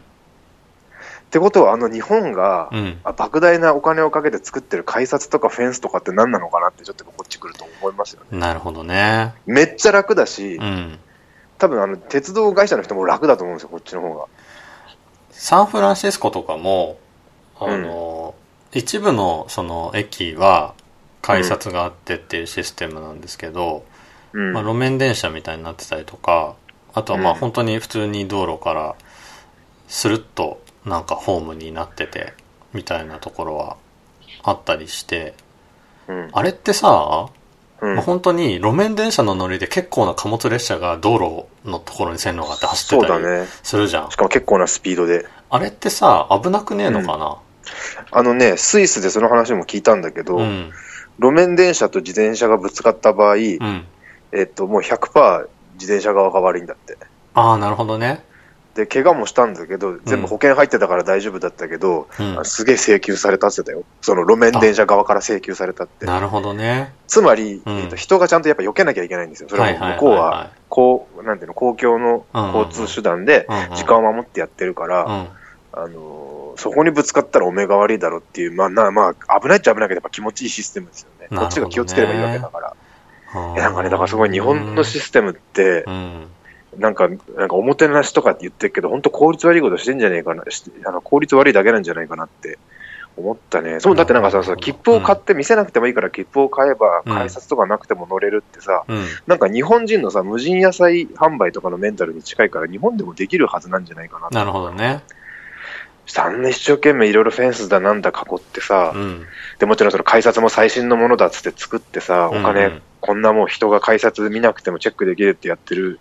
てことは、あの日本が、うん、莫大なお金をかけて作ってる改札とかフェンスとかって何なのかなって、ちょっとこっち来ると思いますよね。なるほどね。めっちゃ楽だし、うん、多分あの鉄道会社の人も楽だと思うんですよ、こっちの方が。サンフランシスコとかも、あの、うん、一部のその駅は改札があってっていうシステムなんですけど、うん、まあ、路面電車みたいになってたりとか、あとはまあ本当に普通に道路からスルッとなんかホームになっててみたいなところはあったりして、うん、あれってさ、うん、本当に路面電車の乗りで結構な貨物列車が道路のところに線路があって走ってたりするじゃん、ね、しかも結構なスピードで。あれってさ危なくねえのかな、うん、あのねスイスでその話も聞いたんだけど、路面電車と自転車がぶつかった場合、えっと、もう100%自転車側が悪いんだって。ああ、なるほどね。で、怪我もしたんだけど、全部保険入ってたから大丈夫だったけど、うん、すげえ請求されたってたよ。その路面電車側から請求されたって。なるほどね。つまり、うん、えーと、人がちゃんとやっぱ避けなきゃいけないんですよ。それも向こうは、こう、なんていうの、公共の交通手段で時間を守ってやってるから、あのー、そこにぶつかったらお目が悪いだろうっていう、まあ、なまあ、危ないっちゃ危ないけど、やっぱ気持ちいいシステムですよね。ね。こっちが気をつければいいわけだから。いやなんかね、だからすごい日本のシステムって、なんか、なんかおもてなしとかって言ってるけど、本当効率悪いことしてんじゃねえかな、あの効率悪いだけなんじゃないかなって思ったね。そう、だってなんかさ、さ切符を買って見せなくてもいいから切符を買えば、改札とかなくても乗れるってさ、うん、なんか日本人のさ、無人野菜販売とかのメンタルに近いから、日本でもできるはずなんじゃないかななるほどね。あんな一生懸命いろいろフェンスだなんだ囲ってさ、うん、でもちろんその改札も最新のものだっつって作ってさ、お金、うん。うん、こんなもう人が改札見なくてもチェックできるってやってる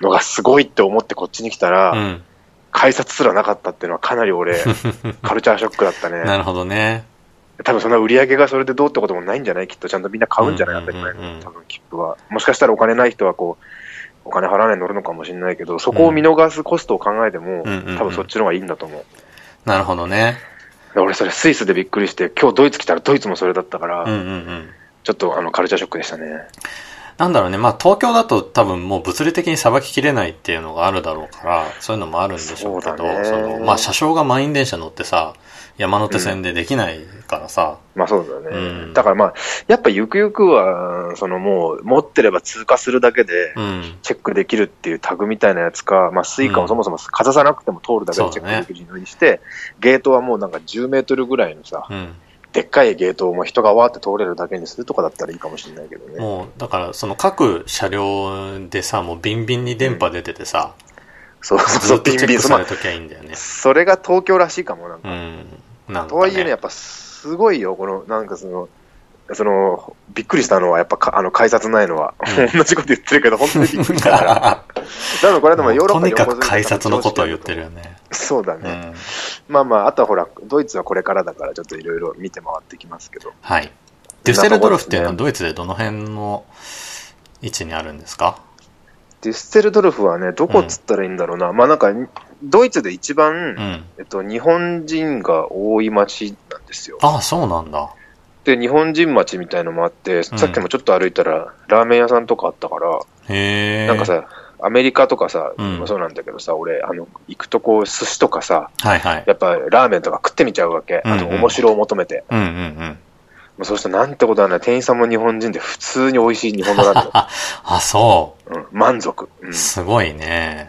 のがすごいって思ってこっちに来たら、うん、改札すらなかったっていうのはかなり俺、[laughs] カルチャーショックだったね。なるほどね。多分そんな売り上げがそれでどうってこともないんじゃない？きっとちゃんとみんな買うんじゃない？当たり前の、多分切符は。もしかしたらお金ない人はこう、お金払わない乗るのかもしれないけど、そこを見逃すコストを考えても、多分そっちの方がいいんだと思う。なるほどね。俺それスイスでびっくりして、今日ドイツ来たらドイツもそれだったから、うんうんうん、ちょっとあのカルチャーショックでしたね。なんだろうね、まあ東京だと多分もう物理的にさばききれないっていうのがあるだろうから、そういうのもあるんでしょうけど、そのまあ車掌が満員電車乗ってさ、山手線でできないからさ。うん、まあそうだね、うん。だからまあ、やっぱゆくゆくは、そのもう持ってれば通過するだけで、チェックできるっていうタグみたいなやつか、まあスイカをそもそもかざさなくても通るだけでチェックできるようにして、ね、ゲートはもうなんか10メートルぐらいのさ、でっかいゲートをもう人がわーって通れるだけにするとかだったらいいかもしれないけどね。もう、だからその各車両でさ、もうビンビンに電波出ててさ、うん、そうそうそう、ビンビンされときゃいいんだよね。それが東京らしいかも、なんか。うん。ね、とはいえね、やっぱすごいよ、この、なんかその、その、びっくりしたのは、やっぱか、あの、改札ないのは。うん、同じこと言ってるけど、本当にびっくりしたから。[laughs] なのこれでもヨーロッパとにかく改札のことを言ってるよね。そうだね。うん、まあまあ、あとはほら、ドイツはこれからだから、ちょっといろいろ見て回ってきますけど。はい。デュッセルドルフっていうのはドイツでどの辺の位置にあるんですか？デュッセルドルフはね、どこっつったらいいんだろうな。うん、まあなんか、ドイツで一番、うん、えっと、日本人が多い街なんですよ。ああ、そうなんだ。で、日本人町みたいのもあって、さっきもちょっと歩いたら、ラーメン屋さんとかあったから、へなんかさ、アメリカとかさ、うん、そうなんだけどさ、俺、あの、行くとこう、寿司とかさ、はいはい、やっぱラーメンとか食ってみちゃうわけ。あと、面白を求めて。うんうんうんそうしたらなんてことはない。店員さんも日本人で普通に美味しい日本語だと。[laughs] あ、そう。うん、満足、うん。すごいね。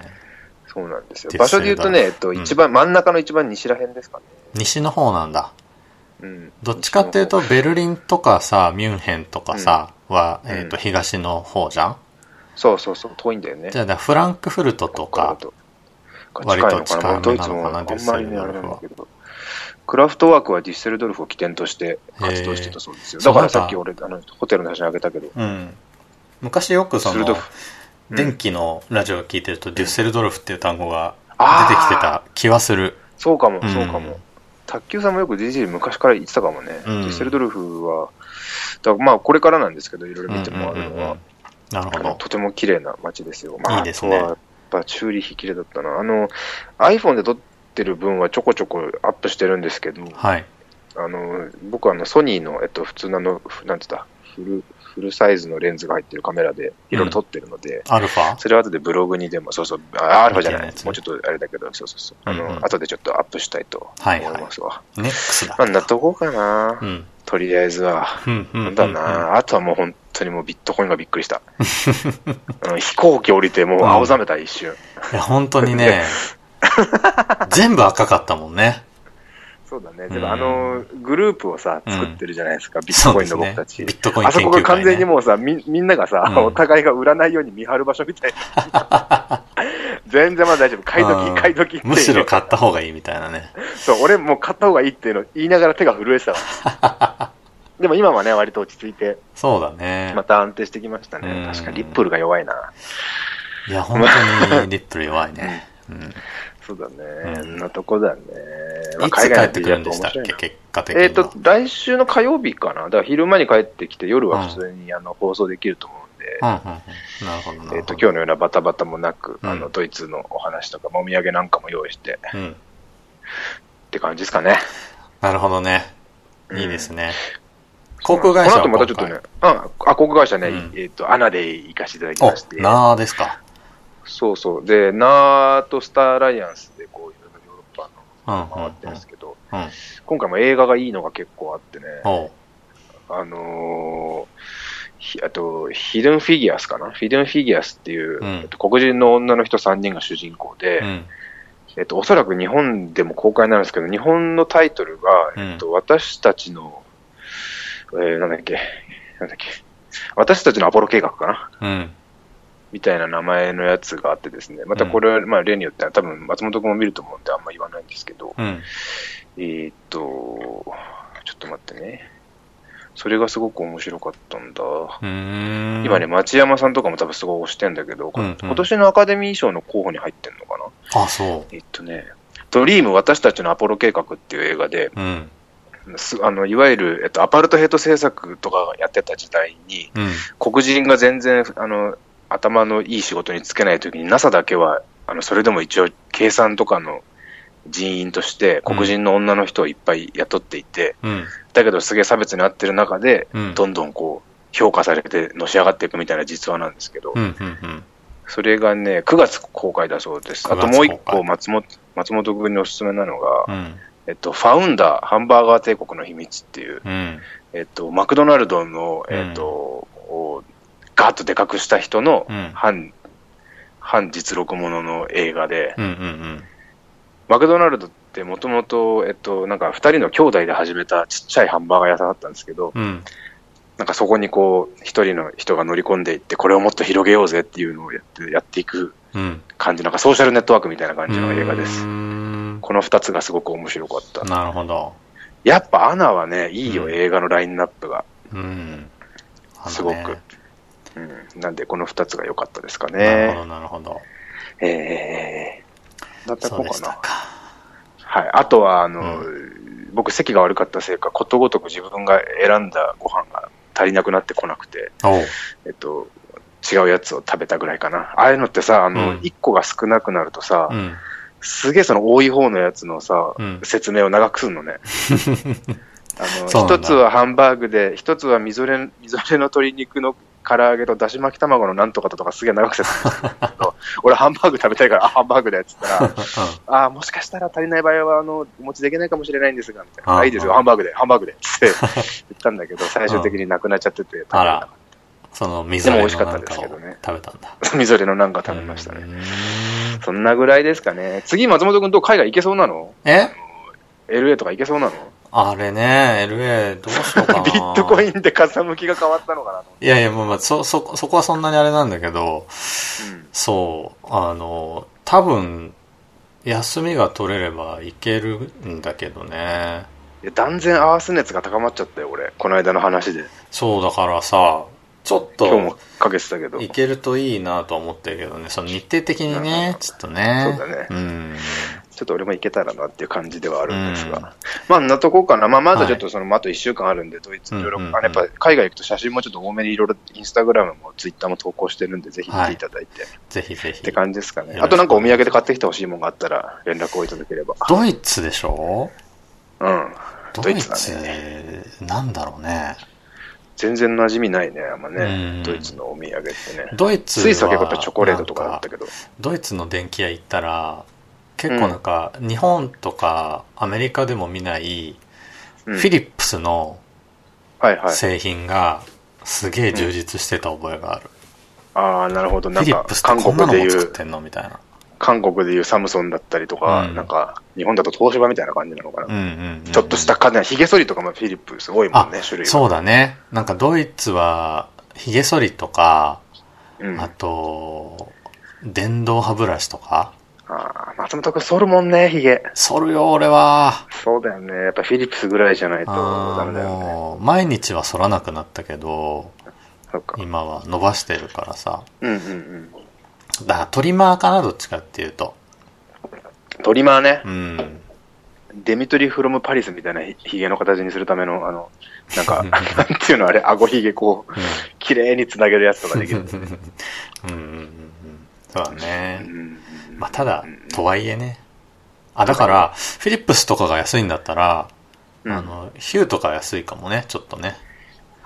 そうなんですよ。場所で言うとね、えっと、一番、真ん中の一番西ら辺ですかね。西の方なんだ。どっちかっていうと、ベルリンとかさ、ミュンヘンとかさ、は、えっ、と、東の方じゃん？そうそうそう、遠いんだよね。じゃあ、フランクフルトとか、割と近めなのかな、デュッセルドルフは。クラフトワークはディッセルドルフを起点として活動してたそうですよ。だからさっき俺、あの、ホテルの写真あげたけど。うん。昔よくその、電気のラジオを聞いてると、デュッセルドルフっていう単語が出てきてた気はする。そうかも、そうかも。卓球さんもよく DJ 昔から言ってたかもね。うんデュッセルドルフは、だからまあこれからなんですけど、いろいろ見てもらうのは、なるほど。とても綺麗な街ですよ。まあ、いいですねやっぱチューリヒ綺麗だったな。あの、iPhone で撮ってる分はちょこちょこアップしてるんですけど、はい。あの、僕はあのソニーの、えっと、普通のなんて言った、フル、フルサイズのレンズが入ってるカメラでいろいろ撮ってるので、アルファ？それは後でブログにでも、そうそう、あアルファじゃないもうちょっとあれだけど、そうそうそう、あの、うんうん後でちょっとアップしたいと思いますわ。ネックスだ。まあ、なっとこうかな、うん。とりあえずは。うん。うん。なんだな、あとはもう本当にもうビットコインがびっくりした。[laughs] うん飛行機降りてもう青ざめた一瞬。いや、本当にね、[laughs] 全部赤かったもんね。そうだね。うんでもあの、グループをさ、うん作ってるじゃないですか、ビットコインの僕たち。ビットコインあそ。こが完全にもうさ、みみんながさ、うんお互いが売らないように見張る場所みたいな。[laughs] 全然まだ大丈夫。買い時、うん買い時ってむしろ買った方がいいみたいなね。そう、俺もう買った方がいいっていうの言いながら手が震えてたわ。[laughs] でも今はね、割と落ち着いて、そうだね。また安定してきましたね。うん確かリップルが弱いな。いや、本当にリップル弱いね。うん。そうだね。うんなとこだね。まあいつ帰ってくるんでしたっけ？結果的には。えっ、と、来週の火曜日かな？だから昼間に帰ってきて、夜は普通にあの放送できると思うんで、うんうんうん。なるほど。えっ、と、今日のようなバタバタもなく、うんあの、ドイツのお話とか、まあお土産なんかも用意して、うん。って感じですかね。なるほどね。うんいいですね。航空会社はこの後またちょっとね、あ、あ航空会社ね、うんえっ、と、アナで行かせていただきましてお、、なーですか。そうそう。で、ナーとスターアライアンスで、こう、いろいろヨーロッパうん。の回ってるんですけど、うん。うん。今回も映画がいいのが結構あってね。あのーひあと、ヒドゥンフィギュアスかな？フィドゥンフィギュアスっていう、うんえっと黒人の女の人3人が主人公で、うん。えっと、おそらく日本でも公開になるんですけど、日本のタイトルが、うんえっと、私たちの、えー、なんだっけ、なんだっけ、私たちのアポロ計画かな？うん。みたいな名前のやつがあってですね、またこれは、まあ、例によっては多分松本君も見ると思うんであんま言わないんですけど、うん。えーっと、ちょっと待ってね。それがすごく面白かったんだ。ん。今ね、。町山さんとかも多分すごい推してんだけど、うんうん今年のアカデミー賞の候補に入ってんのかな？あ、そえっとね、ドリーム私たちのアポロ計画っていう映画で、う。うん。すあのいわゆる、えっと、アパルトヘイト政策とかやってた時代に、うん。黒人が全然あの頭のいい仕事に就けないときに NASA だけはあのそれでも一応計算とかの人員として黒人の女の人をいっぱい雇っていて、うん。だけどすげえ差別にあってる中で、うん。どんどんこう評価されてのし上がっていくみたいな実話なんですけど、うん。うん。うん。それがね、9月公開だそうです。9あともう一個松本、松本君におすすめなのが、うん。えっと、ファウンダー、ハンバーガー帝国の秘密っていう、うん。えっと、マクドナルドの、えっと、をガーッとでかくした人のうん反、反実録ものの映画で、うん。うん。マクドナルドってもともと、えっと、なんか二人の兄弟で始めたちっちゃいハンバーガー屋さんだったんですけど、うん。なんかそこにこう、一人の人が乗り込んでいって、これをもっと広げようぜっていうのをやって、やっていくうん。感じ、なんかソーシャルネットワークみたいな感じの映画ですこの二つがすごく面白かった。なるほど。やっぱアナはね、いいよ、うん映画のラインナップが。うん。すごくうん。なんで、この二つが良かったですかなるほど、ね。なるほど。えー、だったこうかな。か。はい。あとは、あの、う僕、席が悪かったせいか、ことごとく自分が選んだご飯が足りなくなってこなくて。えっと、違うやつを食べたぐらいかな。ああいうのってさ、あの、うん一個が少なくなるとさ、うん。すげえその多い方のやつのさ、うん説明を長くするのね。[laughs] あの、一つはハンバーグで、一つはみぞれ、みぞれの鶏肉の唐揚げとだし巻き卵のなんとかととかすげえ長く説明するんだけど、[laughs] 俺ハンバーグ食べたいから、あ、ハンバーグだよって言ったら、あ、もしかしたら足りない場合は、あの、お持ちできないかもしれないんですが、みたいな。ああ、いいですよ、ハンバーグで、ハンバーグで、って [laughs] 言ったんだけど、最終的になくなっちゃってて、食べれなかっその水れのでも美味しかったなんかをですけどね食べたんだ。た。みぞれのなんか食べましたね。そんなぐらいですかね。次、松本君と海外行けそうなの？え ?LA とか行けそうなの？あれね、LA どうしようかな。[laughs] ビットコインで風向きが変わったのかなと思いやいや、もうまあ、そ、そ、そこはそんなにあれなんだけど。うんそう、あの、多分、休みが取れればいけるんだけどね。いや断然アース熱が高まっちゃったよ、俺。この間の話で。そう、だからさ、ちょっ今日もと、かけてたけど。いけるといいなと思ってるけどね、その日程的にね、ちょっとね。そうだねうん。ちょっと俺も行けたらなっていう感じではあるんですが、うん、まあ、んなとこかな、まあ、まだちょっとその、はい、あと1週間あるんで、ドイツいろいろ、あやっぱ海外行くと写真もちょっと多めにいろいろ、インスタグラムもツイッターも投稿してるんで、ぜひ見ていただいて、はい、ぜひぜひ。って感じですかね。あとなんかお土産で買ってきてほしいものがあったら、連絡をいただければ。ドイツでしょ？うん。ドイツだね。なんだろうね。全然馴染みないね、あんまね、ドイツのお土産ってね。ドイツスイスは結構チョコレートとかだったけど。ドイツの電気屋行ったら、結構なんか、日本とかアメリカでも見ない、フィリップスの製品がすげえ充実してた覚えがある。ああ、なるほど。なんか、韓国でいう。みたいな。韓国でいうサムソンだったりとか、うん、なんか、日本だと東芝みたいな感じなのかな。ちょっとした感じな、髭剃りとかもフィリップすごいもんね、種類そうだね。なんかドイツは、髭剃りとか、うん、あと、電動歯ブラシとか。ああ、松本君剃るもんね、髭。剃るよ、俺は。そうだよね。やっぱフィリップスぐらいじゃないとダメだよね。毎日は剃らなくなったけど、今は伸ばしてるからさ。うんうんうん。だからトリマーかな、どっちかっていうと。トリマーね。うん。デミトリ・フロム・パリスみたいなヒゲの形にするための、あの、なんか、なんていうのあれ、顎ひげこう、綺麗につなげるやつとかできる、[laughs] うんうんうん。そうだね。まあ、ただ、とはいえね。あ、だから、フィリップスとかが安いんだったら、あの、ヒューとか安いかもね、ちょっとね。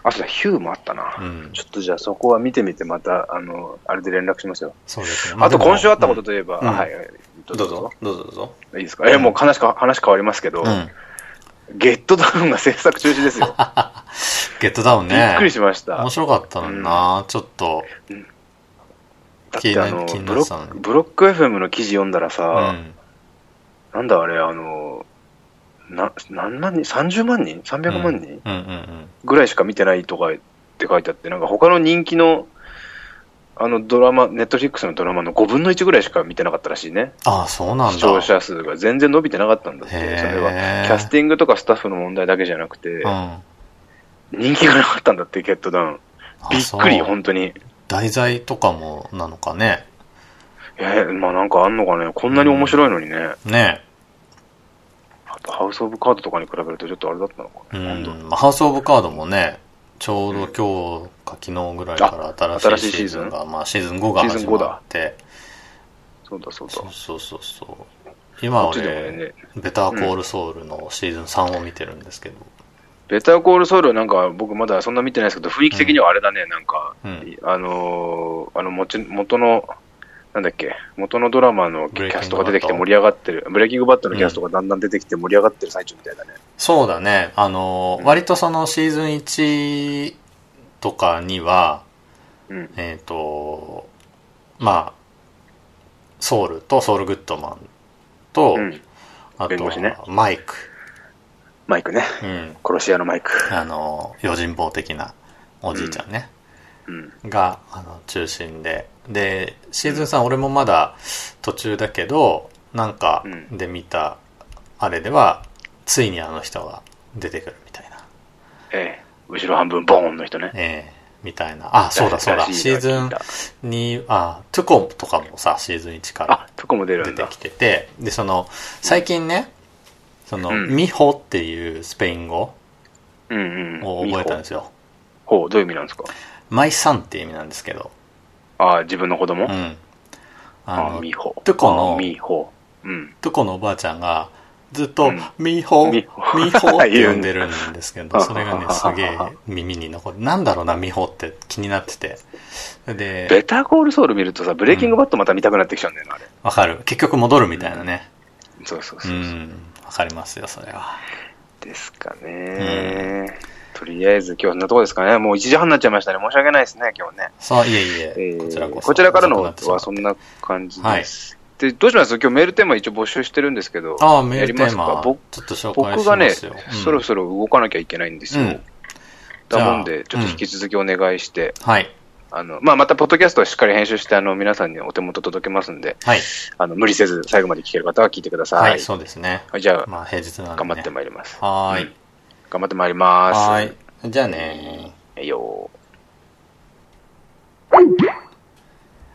あ、そうだ、ヒューもあったな。うん、ちょっとじゃあそこは見てみて、また、あの、あれで連絡しますよ。そうですね。まあ、あと今週あったことといえば、うん、はい、どうぞ。どうぞ、どうぞ。いいですか？え、もう話か、話変わりますけど、うん、ゲットダウンが制作中止ですよ。[laughs] ゲットダウンね。びっくりしました。面白かったのにな、ちょっと。だってあのブロ、ブロック FM の記事読んだらさ、なんだあれ、あの、な何万人 ?30 万人 ?300 万人、ぐらいしか見てないとかって書いてあって、なんか他の人気のあのドラマ、ネットフリックスのドラマの5分の1ぐらいしか見てなかったらしいね。ああ、そうなんだ。視聴者数が全然伸びてなかったんだって。それは、キャスティングとかスタッフの問題だけじゃなくて、うん、人気がなかったんだって、ゲットダウン。びっくり、本当に。題材とかもなのかね。えー、まあなんかあんのかね。こんなに面白いのにね。うん、ね。ハウス・オブ・カードとかに比べるとちょっとあれだったのかな、うん、ハウス・オブ・カードもね、ちょうど今日か昨日ぐらいから新しいシーズン？が、まあシーズン5が始まって、そうだそうだ。そうそうそう今はね、ベターコールソウルのシーズン3を見てるんですけど。ベターコールソウルはなんか僕まだそんな見てないですけど、雰囲気的にはあれだね、なんか、あのあの元のなんだっけ、元のドラマのキャストが出てきて盛り上がってる、ブレイキングバットのキャストがだんだん出てきて盛り上がってる最中みたいだね。うん、そうだね。あの、うん、割とそのシーズン1とかには、うん、えっ、ー、と、まあ、ソウルとソウルグッドマンと、あと、ね、マイク。マイクね。うん。殺し屋のマイク。あの、用心棒的なおじいちゃんね。うん、があの中心で。でシーズン3、俺もまだ途中だけどなんかで見たあれではついにあの人が出てくるみたいな。ええ。後ろ半分ボーンの人ね。ええ。みたいな。あそうだそうだ。シーズン2あトゥコとかもさシーズン1から出てきてて。でその最近ねその、うん、ミホっていうスペイン語を覚えたんですよ、ほうどういう意味なんですか？マイサンっていう意味なんですけど。ああ、自分の子供？うん。あの、ミホ。トゥコの、ミホ。うん。トゥコのおばあちゃんが、ずっと、ミホ、ミホって呼んでるんですけど、[laughs] それがね、すげえ耳に残る。なんだろうな、ミホって気になってて。で、ベターコールソウル見るとさ、ブレイキングバットまた見たくなってきちゃうんだよな、あれ。わかる。結局戻るみたいなね。そうそうそう。うん。わかりますよ、それは。ですかね。とりあえず今日そんなとこですかね。もう1時半になっちゃいましたね。申し訳ないですね、今日ね。そう、いえいえ。えー、こちらこそ。こちらからのはそんな感じです。はい、で、どうします？今日メールテーマ一応募集してるんですけど。ああ、メールテーマ。僕ちょっと紹介僕がね、うん、そろそろ動かなきゃいけないんですよ。うん、だもんで、ちょっと引き続きお願いして。うん、はい。あの、まあ、また、ポッドキャストをしっかり編集して、あの、皆さんにお手元届けますんで、はい。あの、無理せず、最後まで聞ける方は聞いてください。はい、そうですね。はい、じゃあ、まあ、平日なんで、ね、頑張ってまいります。はい、うん、頑張ってまいります。はい。じゃあねはいよ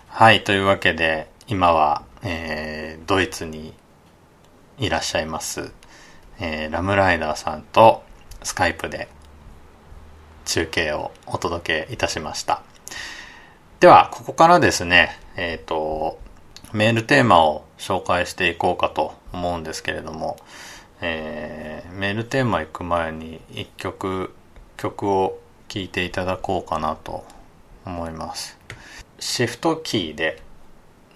はい、というわけで、今は、えー、ドイツにいらっしゃいます、えー、ラムライダーさんとスカイプで中継をお届けいたしました。では、ここからですね、えっ、ー、と、メールテーマを紹介していこうかと思うんですけれども、えー、メールテーマ行く前に一曲曲を聴いていただこうかなと思います。シフトキーで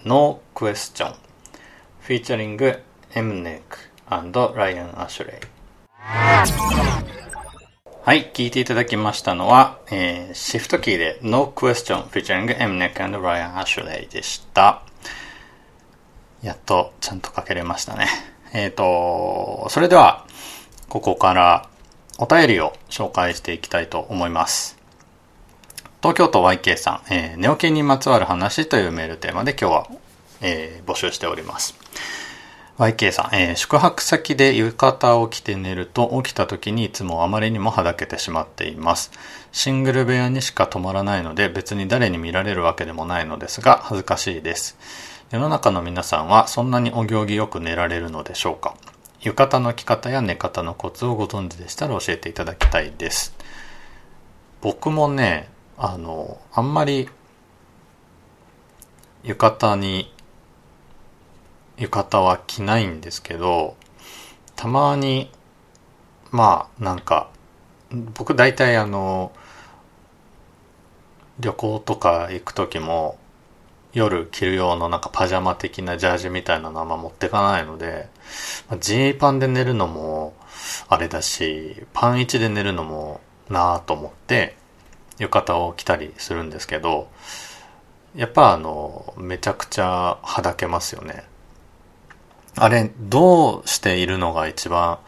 No Question フィーチャリング Mnek and Ryan Ashley はい聴いていただきましたのは、えー、シフトキーで No Question フィーチャリング Mnek and Ryan Ashley でしたやっとちゃんと書けれましたねえっ、ー、と、それでは、ここからお便りを紹介していきたいと思います。東京都 YK さん、えー、寝起きにまつわる話というメールテーマで今日は、えー、募集しております。YK さん、えー、宿泊先で浴衣を着て寝ると起きた時にいつもあまりにもはだけてしまっています。シングル部屋にしか泊まらないので別に誰に見られるわけでもないのですが恥ずかしいです。世の中の皆さんはそんなにお行儀よく寝られるのでしょうか浴衣の着方や寝方のコツをご存知でしたら教えていただきたいです僕もねあのあんまり浴衣に浴衣は着ないんですけどたまにまあなんか僕大体あの旅行とか行く時も夜着る用のなんかパジャマ的なジャージみたいなのは持ってかないので、ジーパンで寝るのもあれだし、パン1で寝るのもなぁと思って、浴衣を着たりするんですけど、やっぱあの、めちゃくちゃはだけますよね。あれ、どうしているのが一番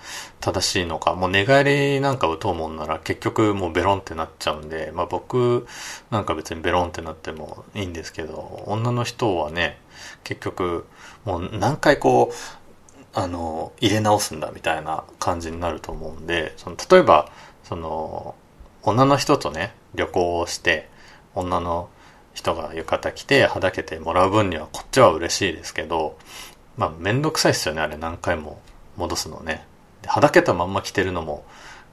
正しいのか、もう寝返りなんか打とうもんなら結局もうベロンってなっちゃうんで、まあ僕なんか別にベロンってなってもいいんですけど、女の人はね、結局もう何回こう、あの、入れ直すんだみたいな感じになると思うんで、その例えば、その、女の人とね、旅行をして、女の人が浴衣着てはだけてもらう分にはこっちは嬉しいですけど、まあ、めんどくさいっすよね、あれ何回も戻すのね。で、はだけたまんま着てるのも、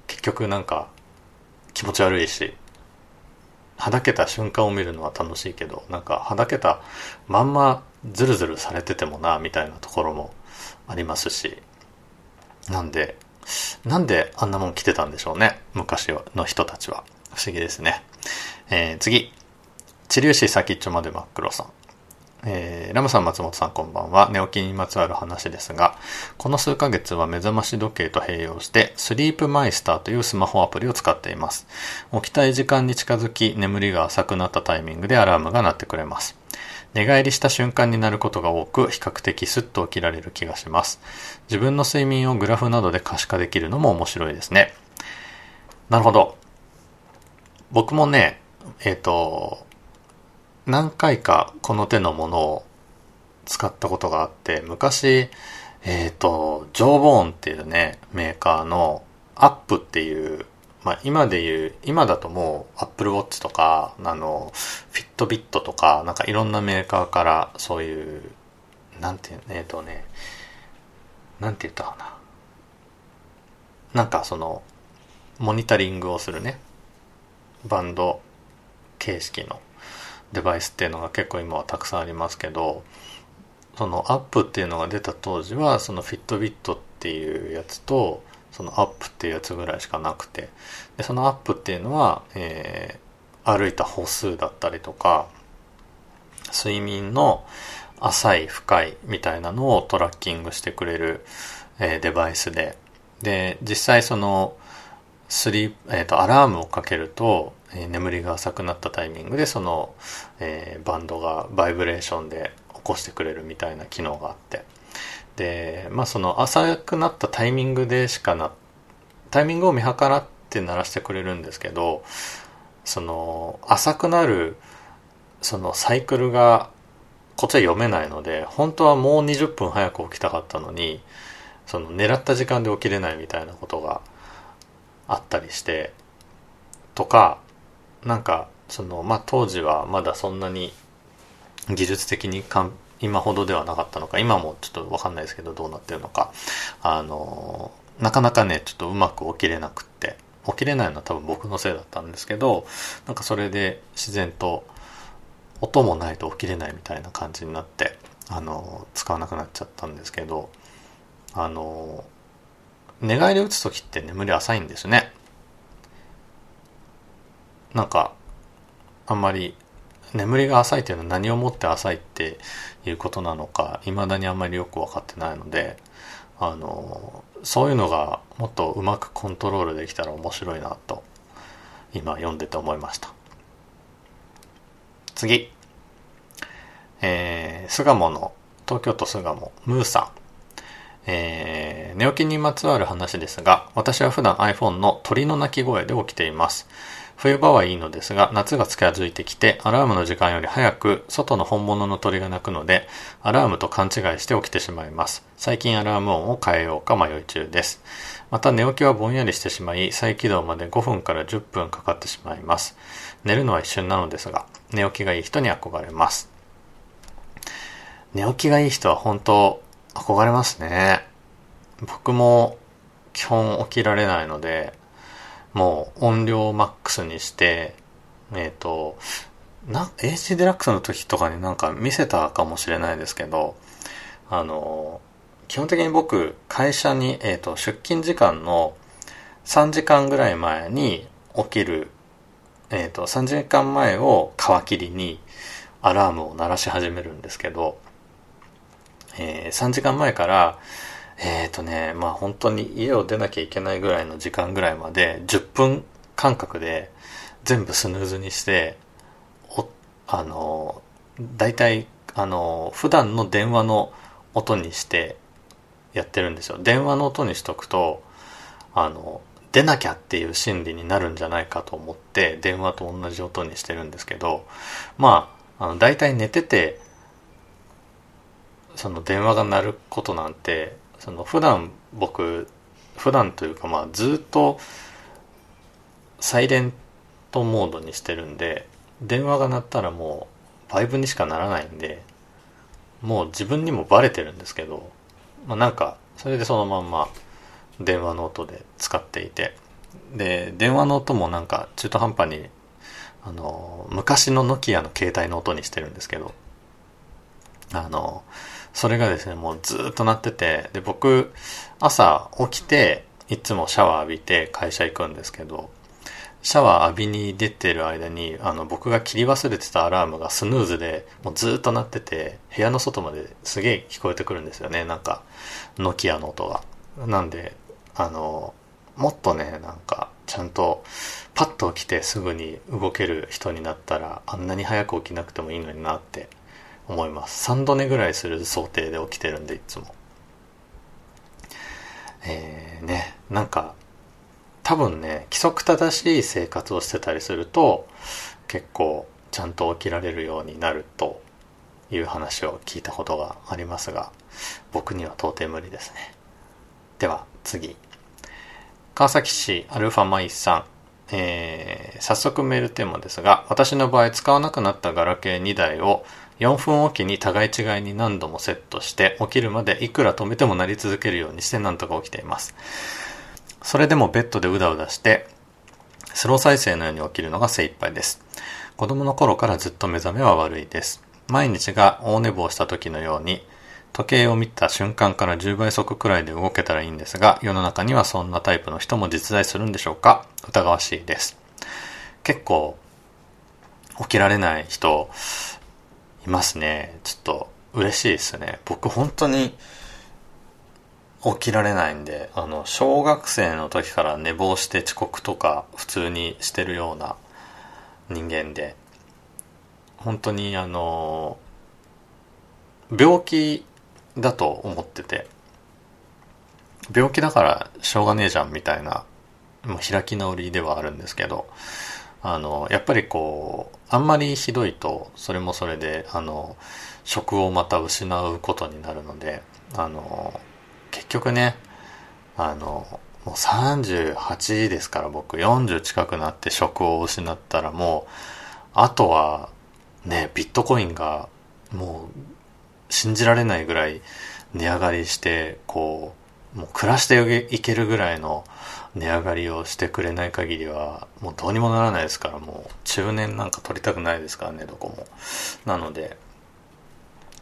結局なんか、気持ち悪いし、はだけた瞬間を見るのは楽しいけど、なんか、はだけたまんまズルズルされててもな、みたいなところもありますし、なんで、なんであんなもん着てたんでしょうね、昔の人たちは。不思議ですね。えー、次。治療師先っちょまで真っ黒さん。えー、ラムさん、松本さんこんばんは。寝起きにまつわる話ですが、この数ヶ月は目覚まし時計と併用して、スリープマイスターというスマホアプリを使っています。起きたい時間に近づき、眠りが浅くなったタイミングでアラームが鳴ってくれます。寝返りした瞬間になることが多く、比較的スッと起きられる気がします。自分の睡眠をグラフなどで可視化できるのも面白いですね。なるほど。僕もね、えっ、ー、と、何回かこの手のものを使ったことがあって、昔、えっ、ー、と、ジョーボーンっていうね、メーカーのアップっていう、まあ今で言う、今だともうアップルウォッチとか、あの、フィットビットとか、なんかいろんなメーカーからそういう、なんていう、えっ、ー、とね、なんて言ったかな。なんかその、モニタリングをするね、バンド形式のデバイスっていうのが結構今はたくさんありますけどそのアップっていうのが出た当時はそのフィットビットっていうやつとそのアップっていうやつぐらいしかなくて。でそのアップっていうのは、えー、歩いた歩数だったりとか睡眠の浅い深いみたいなのをトラッキングしてくれる、えー、デバイスで。で実際そのスリー、えーとアラームをかけるとえ眠りが浅くなったタイミングでその、えー、バンドがバイブレーションで起こしてくれるみたいな機能があって。でまあその浅くなったタイミングでしかなタイミングを見計らって鳴らしてくれるんですけどその浅くなるそのサイクルがこっちは読めないので本当はもう20分早く起きたかったのにその狙った時間で起きれないみたいなことがあったりしてとかなんかそのまあ当時はまだそんなに技術的にかん今ほどではなかったのか今もちょっと分かんないですけどどうなってるのかあのなかなかねちょっとうまく起きれなくって起きれないのは多分僕のせいだったんですけどなんかそれで自然と音もないと起きれないみたいな感じになってあの使わなくなっちゃったんですけどあの寝返り打つ時って眠り浅いんですね。なんかあんまり眠りが浅いっていうのは何をもって浅いっていうことなのか未だにあんまりよく分かってないのであのそういうのがもっとうまくコントロールできたら面白いなと今読んでて思いました。次。えー、巣鴨の東京都巣鴨ムーさん。えー、寝起きにまつわる話ですが私は普段 iPhone の鳥の鳴き声で起きています。冬場はいいのですが夏が近づいてきてアラームの時間より早く外の本物の鳥が鳴くのでアラームと勘違いして起きてしまいます。最近アラーム音を変えようか迷い中です。また寝起きはぼんやりしてしまい再起動まで5分から10分かかってしまいます。寝るのは一瞬なのですが寝起きがいい人に憧れます。寝起きがいい人は本当憧れますね。僕も基本起きられないのでもう音量マックスにして、えっ、ー、と、な、AC デラックスの時とかになんか見せたかもしれないですけど、あの、基本的に僕、会社に、えっ、ー、と、出勤時間の3時間ぐらい前に起きる、えっ、ー、と、3時間前を皮切りにアラームを鳴らし始めるんですけど、えー、3時間前から、えっ、ー、とね、まあ本当に家を出なきゃいけないぐらいの時間ぐらいまで10分間隔で全部スヌーズにして、お、あの、大体、あの、普段の電話の音にしてやってるんですよ。電話の音にしとくと、あの、出なきゃっていう心理になるんじゃないかと思って電話と同じ音にしてるんですけど、まあ、あの、大体寝てて、その電話が鳴ることなんてその普段僕普段というかまあずっとサイレントモードにしてるんで電話が鳴ったらもうバイブにしかならないんでもう自分にもバレてるんですけど、まあ、なんかそれでそのまんま電話の音で使っていてで電話の音もなんか中途半端にあの昔のノキアの携帯の音にしてるんですけどあのそれがですね、もうずっと鳴ってて、で、僕、朝起きて、いつもシャワー浴びて会社行くんですけど、シャワー浴びに出てる間に、あの、僕が切り忘れてたアラームがスヌーズで、もうずっと鳴ってて、部屋の外まですげえ聞こえてくるんですよね、なんか、ノキアの音が。なんで、あの、もっとね、なんか、ちゃんと、パッと起きてすぐに動ける人になったら、あんなに早く起きなくてもいいのになって思います。3度寝ぐらいする想定で起きてるんでいつも。えー、ねなんか多分ね規則正しい生活をしてたりすると結構ちゃんと起きられるようになるという話を聞いたことがありますが僕には到底無理ですね。では次。川崎市アルファマイさん。えー、早速メールテーマですが私の場合使わなくなったガラケー2台を4分おきに互い違いに何度もセットして起きるまでいくら止めても鳴り続けるようにして何とか起きています。それでもベッドでうだうだしてスロー再生のように起きるのが精一杯です。子供の頃からずっと目覚めは悪いです。毎日が大寝坊した時のように時計を見た瞬間から10倍速くらいで動けたらいいんですが世の中にはそんなタイプの人も実在するんでしょうか？疑わしいです。結構起きられない人いますね。ちょっと嬉しいですね。僕本当に起きられないんで、あの、小学生の時から寝坊して遅刻とか普通にしてるような人間で、本当にあの、病気だと思ってて、病気だからしょうがねえじゃんみたいな、もう開き直りではあるんですけど、あの、やっぱりこう、あんまりひどいと、それもそれで、あの、職をまた失うことになるので、あの、結局ね、あの、もう38ですから僕40近くなって職を失ったらもう、あとはね、ビットコインがもう信じられないぐらい値上がりしてこうもう暮らしていけるぐらいの値上がりをしてくれない限りはもうどうにもならないですからもう中年なんか取りたくないですからねどこも。なので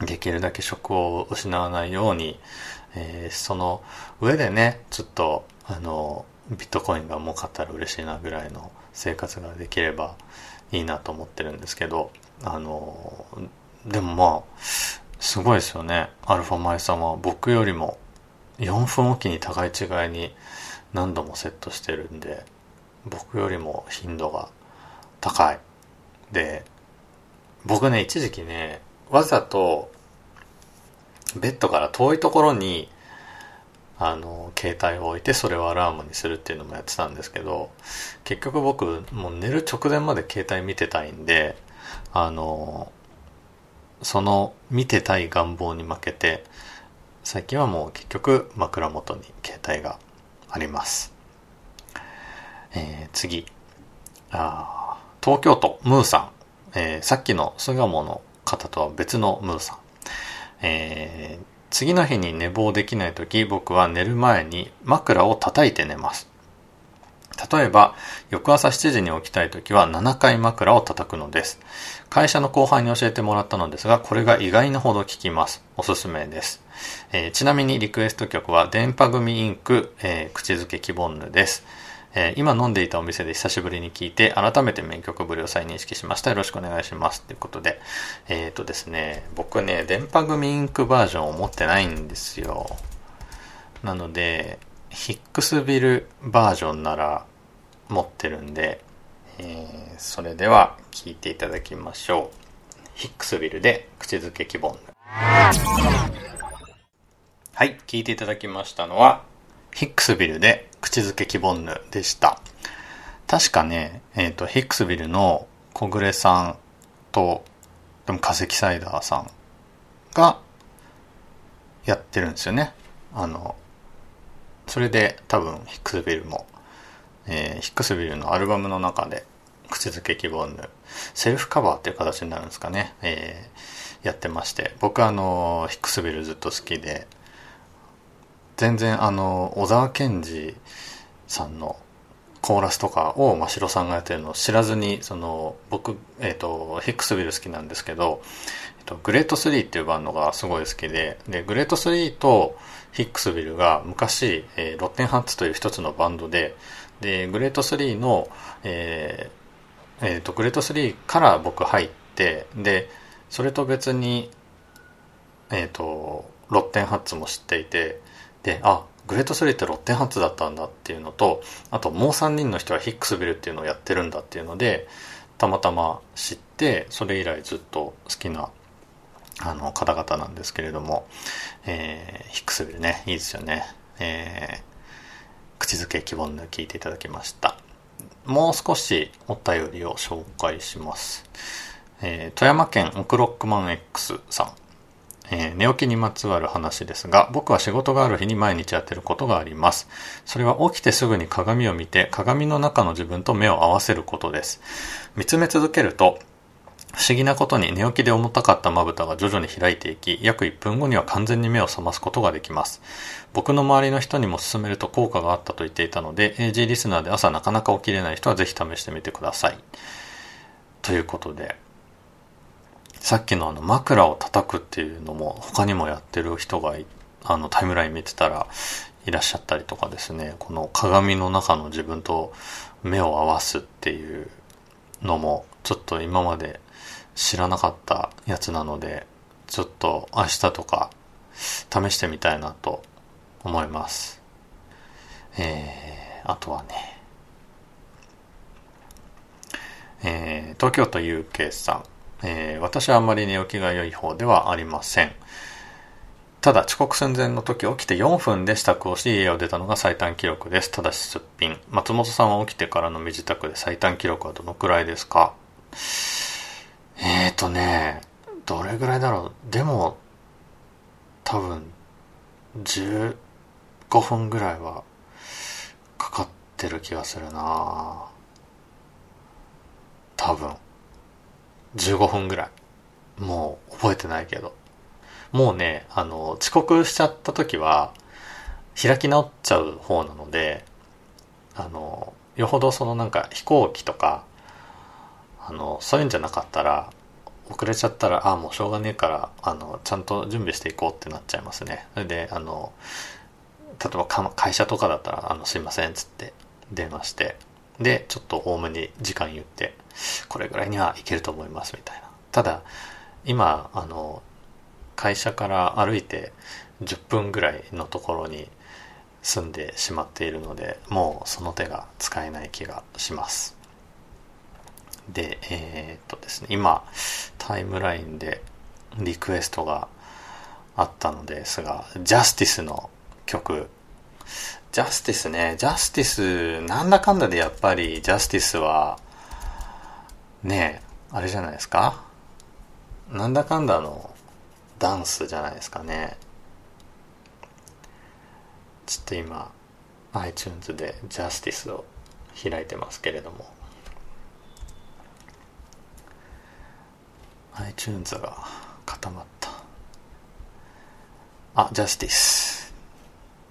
できるだけ職を失わないように、えー、その上でねちょっとあのビットコインが儲かったら嬉しいなぐらいの生活ができればいいなと思ってるんですけどあのでもまあすごいですよね。アルファマイ様僕よりも4分おきに互い違いに何度もセットしてるんで僕よりも頻度が高い。で僕ね一時期ねわざとベッドから遠いところにあの携帯を置いてそれをアラームにするっていうのもやってたんですけど結局僕もう寝る直前まで携帯見てたいんであのその見てたい願望に負けて最近はもう結局枕元に携帯があります。えー、次あ。東京都ムーさん。えー、さっきの巣鴨の方とは別のムーさん。えー、次の日に寝坊できない時僕は寝る前に枕を叩いて寝ます。例えば、翌朝7時に起きたい時は7回枕を叩くのです。会社の後輩に教えてもらったのですが、これが意外なほど効きます。おすすめです。えー、ちなみにリクエスト曲は電波組インク、えー、口づけ希望ぬです。えー、今飲んでいたお店で久しぶりに聞いて改めて名曲ぶりを再認識しましたよろしくお願いしますということでえっ、ー、とですね僕ね電波組インクバージョンを持ってないんですよなのでヒックスビルバージョンなら持ってるんで、えー、それでは聞いていただきましょうヒックスビルで口づけ希望はい聞いていただきましたのはヒックスビルで口づけ希望ぬでした。確かね、えっ、ー、と、ヒックスビルの小暮さんと、でも化石サイダーさんがやってるんですよね。あの、それで多分ヒックスビルも、えー、ヒックスビルのアルバムの中で口づけ希望ぬセルフカバーっていう形になるんですかね、えー、やってまして。僕はあのヒックスビルずっと好きで全然あの小沢健二さんのコーラスとかを真城さんがやってるのを知らずにその僕、えーと、ヒックスビル好きなんですけど、えーと、グレート3っていうバンドがすごい好きででグレート3とヒックスビルが昔、えー、ロッテンハッツという一つのバンドででグレート3の、えーえーと、グレート3から僕入ってでそれと別に、えー、とロッテンハッツも知っていてであグレート3ってロッテンハッツだったんだっていうのとあともう3人の人はヒックスビルっていうのをやってるんだっていうのでたまたま知ってそれ以来ずっと好きなあの方々なんですけれども、えー、ヒックスビルねいいですよね、えー、口づけ希望で聞いていただきましたもう少しお便りを紹介します、えー、富山県オクロックマン X さんえー、寝起きにまつわる話ですが、僕は仕事がある日に毎日やってることがあります。それは起きてすぐに鏡を見て、鏡の中の自分と目を合わせることです。見つめ続けると、不思議なことに寝起きで重たかったまぶたが徐々に開いていき、約1分後には完全に目を覚ますことができます。僕の周りの人にも勧めると効果があったと言っていたので、AG リスナーで朝なかなか起きれない人はぜひ試してみてください。ということで、さっきのあの枕を叩くっていうのも他にもやってる人があのタイムライン見てたらいらっしゃったりとかですねこの鏡の中の自分と目を合わすっていうのもちょっと今まで知らなかったやつなのでちょっと明日とか試してみたいなと思いますえー、あとはねえー、東京都 UK さんえー、私はあんまり寝起きが良い方ではありません。ただ遅刻寸前の時起きて4分で支度をし家を出たのが最短記録です。ただしすっぴん。松本さんは起きてからの身支度で最短記録はどのくらいですか？えーとね、どれぐらいだろう？でも、多分、15分ぐらいはかかってる気がするな多分。15分ぐらい。もう覚えてないけど。もうね、あの、遅刻しちゃった時は、開き直っちゃう方なので、あの、よほどそのなんか飛行機とか、あの、そういうんじゃなかったら、遅れちゃったら、ああ、もうしょうがねえから、あの、ちゃんと準備していこうってなっちゃいますね。それで、あの、例えば会社とかだったら、あの、すいません、つって電話して、で、ちょっと多めに時間言って、これぐらいにはいけると思います、みたいな。ただ、今、あの、会社から歩いて10分ぐらいのところに住んでしまっているので、もうその手が使えない気がします。で、えー、っとですね、今、タイムラインでリクエストがあったのですが、ジャスティスの曲、ジャスティスね、ジャスティス、なんだかんだでやっぱりジャスティスは、ねえあれじゃないですか？なんだかんだのダンスじゃないですかね？ちょっと今、iTunes でジャスティスを開いてますけれども。iTunes が固まった。あジャスティス。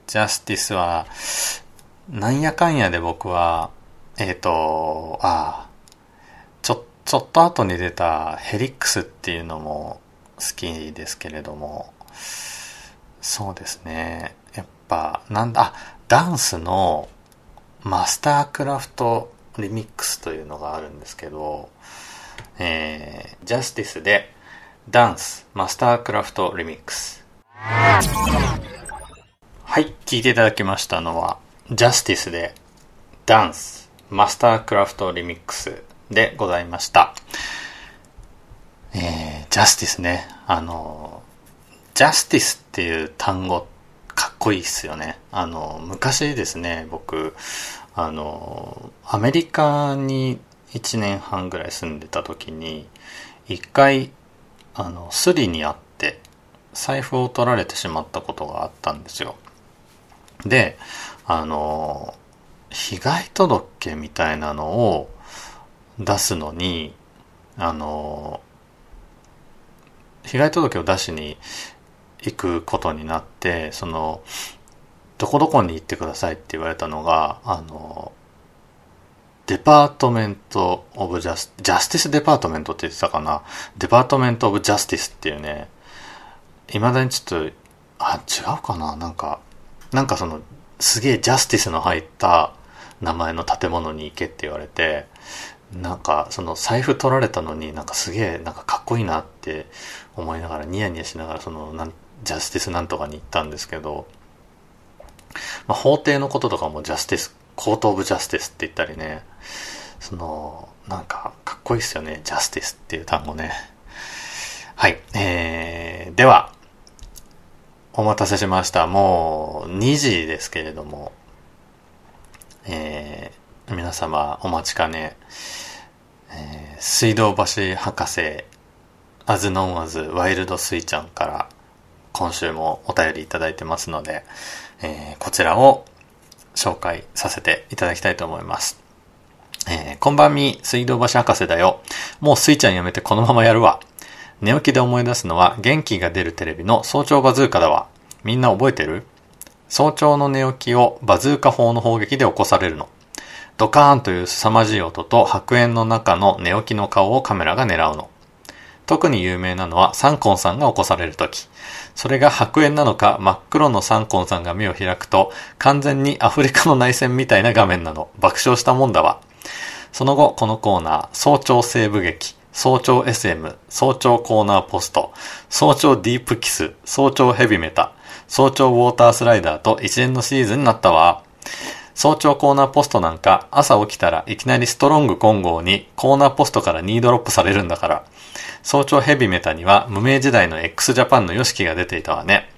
ジャスティスはなんやかんやで僕はえっ、ー、とあちょちょっと後に出たヘリックスっていうのも好きですけれどもそうですね。やっぱなんだあダンスのマスタークラフトリミックスというのがあるんですけどえー、ジャスティスでダンスマスタークラフトリミックスはい聞いていただきましたのはジャスティスでダンスマスタークラフトリミックスでございました。えー、ジャスティスね。あのジャスティスっていう単語かっこいいっすよね。あの昔ですね僕あのアメリカに1年半ぐらい住んでた時に一回あのスリにあって財布を取られてしまったことがあったんですよ。であの被害届みたいなのを出すのにあの被害届を出しに行くことになってそのどこどこに行ってくださいって言われたのがあの Department of Jus, Justice Department って言ってたかな？ Department of Justice っていうね、いまだにちょっと、あ、違うかな？なんか、なんかその、すげえ Justice の入った名前の建物に行けって言われて、なんかその財布取られたのになんかすげえなんかかっこいいなって思いながらニヤニヤしながらそのなん Justice なんとかに行ったんですけど、まあ、法廷のこととかも Justice Court of Justice って言ったりね、その、なんか、かっこいいっすよね。 Justice っていう単語ね。はい。えー、では、お待たせしました。もう2時ですけれども、えー、皆様お待ちかね、えー、水道橋博士、アズノンアズワイルドスイちゃんから今週もお便りいただいてますので、えー、こちらを紹介させていただきたいと思います。えー、こんばんみ、水道橋博士だよ。もうスイちゃんやめてこのままやるわ。寝起きで思い出すのは元気が出るテレビの早朝バズーカだわ。みんな覚えてる？早朝の寝起きをバズーカ砲の砲撃で起こされるの。ドカーンという凄まじい音と白煙の中の寝起きの顔をカメラが狙うの。特に有名なのはサンコンさんが起こされる時。それが白煙なのか真っ黒のサンコンさんが目を開くと完全にアフリカの内戦みたいな画面なの。爆笑したもんだわ。その後、このコーナー、早朝西部劇、早朝 SM、早朝コーナーポスト、早朝ディープキス、早朝ヘビメタ、早朝ウォータースライダーと一連のシリーズになったわ。早朝コーナーポストなんか朝起きたらいきなりストロング混合にコーナーポストから2ドロップされるんだから。早朝ヘビメタには無名時代の x ジャパンの良しきが出ていたわね。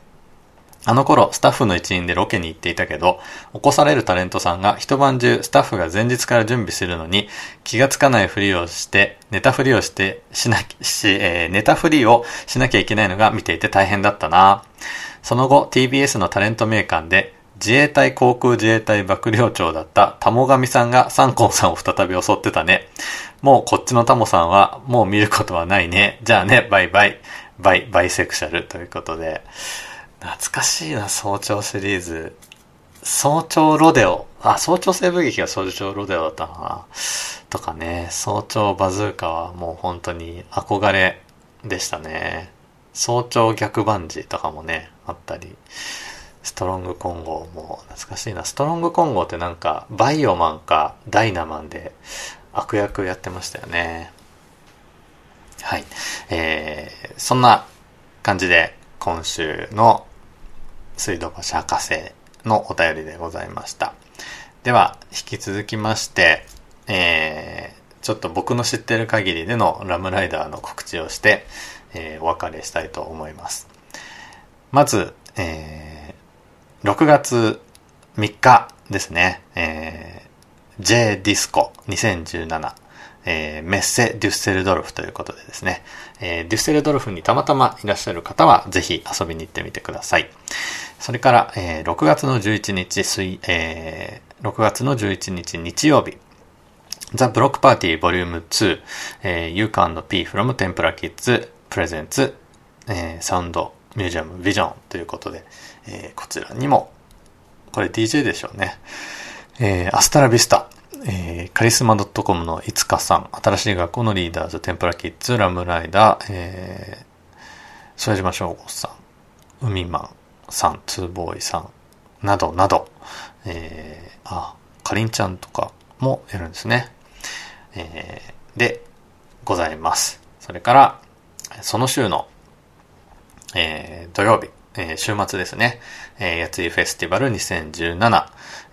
あの頃、スタッフの一員でロケに行っていたけど、起こされるタレントさんが一晩中スタッフが前日から準備するのに気がつかないふりをして、ネタふりをして、しなき、し、えー、ネタふりをしなきゃいけないのが見ていて大変だったな。その後、TBS のタレント名鑑で、自衛隊航空自衛隊幕僚長だったタモガミさんがサンコンさんを再び襲ってたね。もうこっちのタモさんはもう見ることはないね。じゃあね、バイバイ。バイ、バイセクシャルということで、懐かしいな、早朝シリーズ。早朝ロデオ。あ、早朝西部劇が早朝ロデオだったのかな。とかね、早朝バズーカはもう本当に憧れでしたね。早朝逆バンジーとかもね、あったり。ストロング混合も懐かしいな。ストロング混合ってなんか、バイオマンかダイナマンで悪役やってましたよね。はい。えー、そんな感じで今週の水道橋博士のお便りでございました。では、引き続きまして、えー、ちょっと僕の知ってる限りでのラムライダーの告知をして、えー、お別れしたいと思います。まず、えー、6月3日ですね、えー、J ディスコ2017えー、メッセ・デュッセルドルフということでですね、えー、デュッセルドルフにたまたまいらっしゃる方は、ぜひ遊びに行ってみてください。それから、えー、6月の11日水、えー、6月の11日日曜日、The Block Party Volume 2、えー、You Can P from Tempura Kids Presents、えー、サウンドミュージアムビジョンということで、えー、こちらにも、これ DJ でしょうね。えー、アスタラビスタ、えー、カリスマ .com のいつかさん、新しい学校のリーダーズ、テンプラキッズ、ラムライダー、えー、副島翔吾さん、海マンさん、ツーボーイさん、などなど、えー、あ、かりんちゃんとかもやるんですね。えー、で、ございます。それから、その週の、えー、土曜日、えー、週末ですね、えー、やついフェスティバル2017、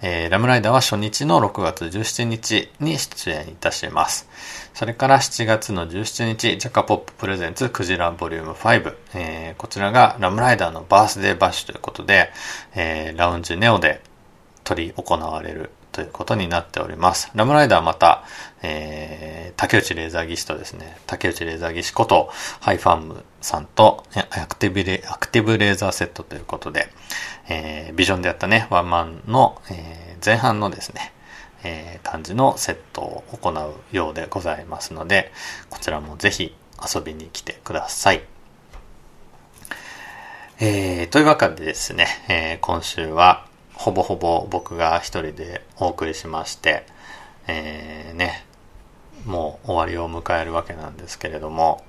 えー、ラムライダーは初日の6月17日に出演いたします。それから7月の17日、ジャカポッププレゼンツクジラボリューム5、えー、こちらがラムライダーのバースデーバッシュということで、えー、ラウンジネオで取り行われるということになっております。ラムライダーまた、えー、竹内レーザー技師とですね、竹内レーザー技師ことハイファームさんとアクティブレアクティブレーザーセットということで、えー、ビジョンでやったね、ワンマンの、えー、前半のですね、えー、感じのセットを行うようでございますので、こちらもぜひ遊びに来てください。えー、というわけでですね、えー、今週はほぼほぼ僕が一人でお送りしまして、えー、ね、もう終わりを迎えるわけなんですけれども、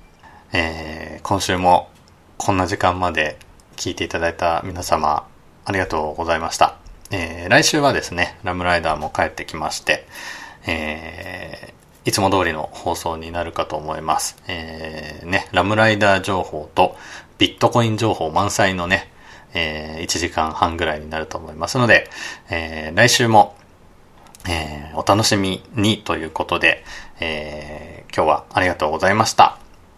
えー、今週もこんな時間まで聞いていただいた皆様、ありがとうございました。えー、来週はですね、ラムライダーも帰ってきまして、えー、いつも通りの放送になるかと思います。えー、ね、ラムライダー情報とビットコイン情報満載のね、えー、1時間半ぐらいになると思いますので、えー、来週も、えー、お楽しみにということで、えー、今日はありがとうございました。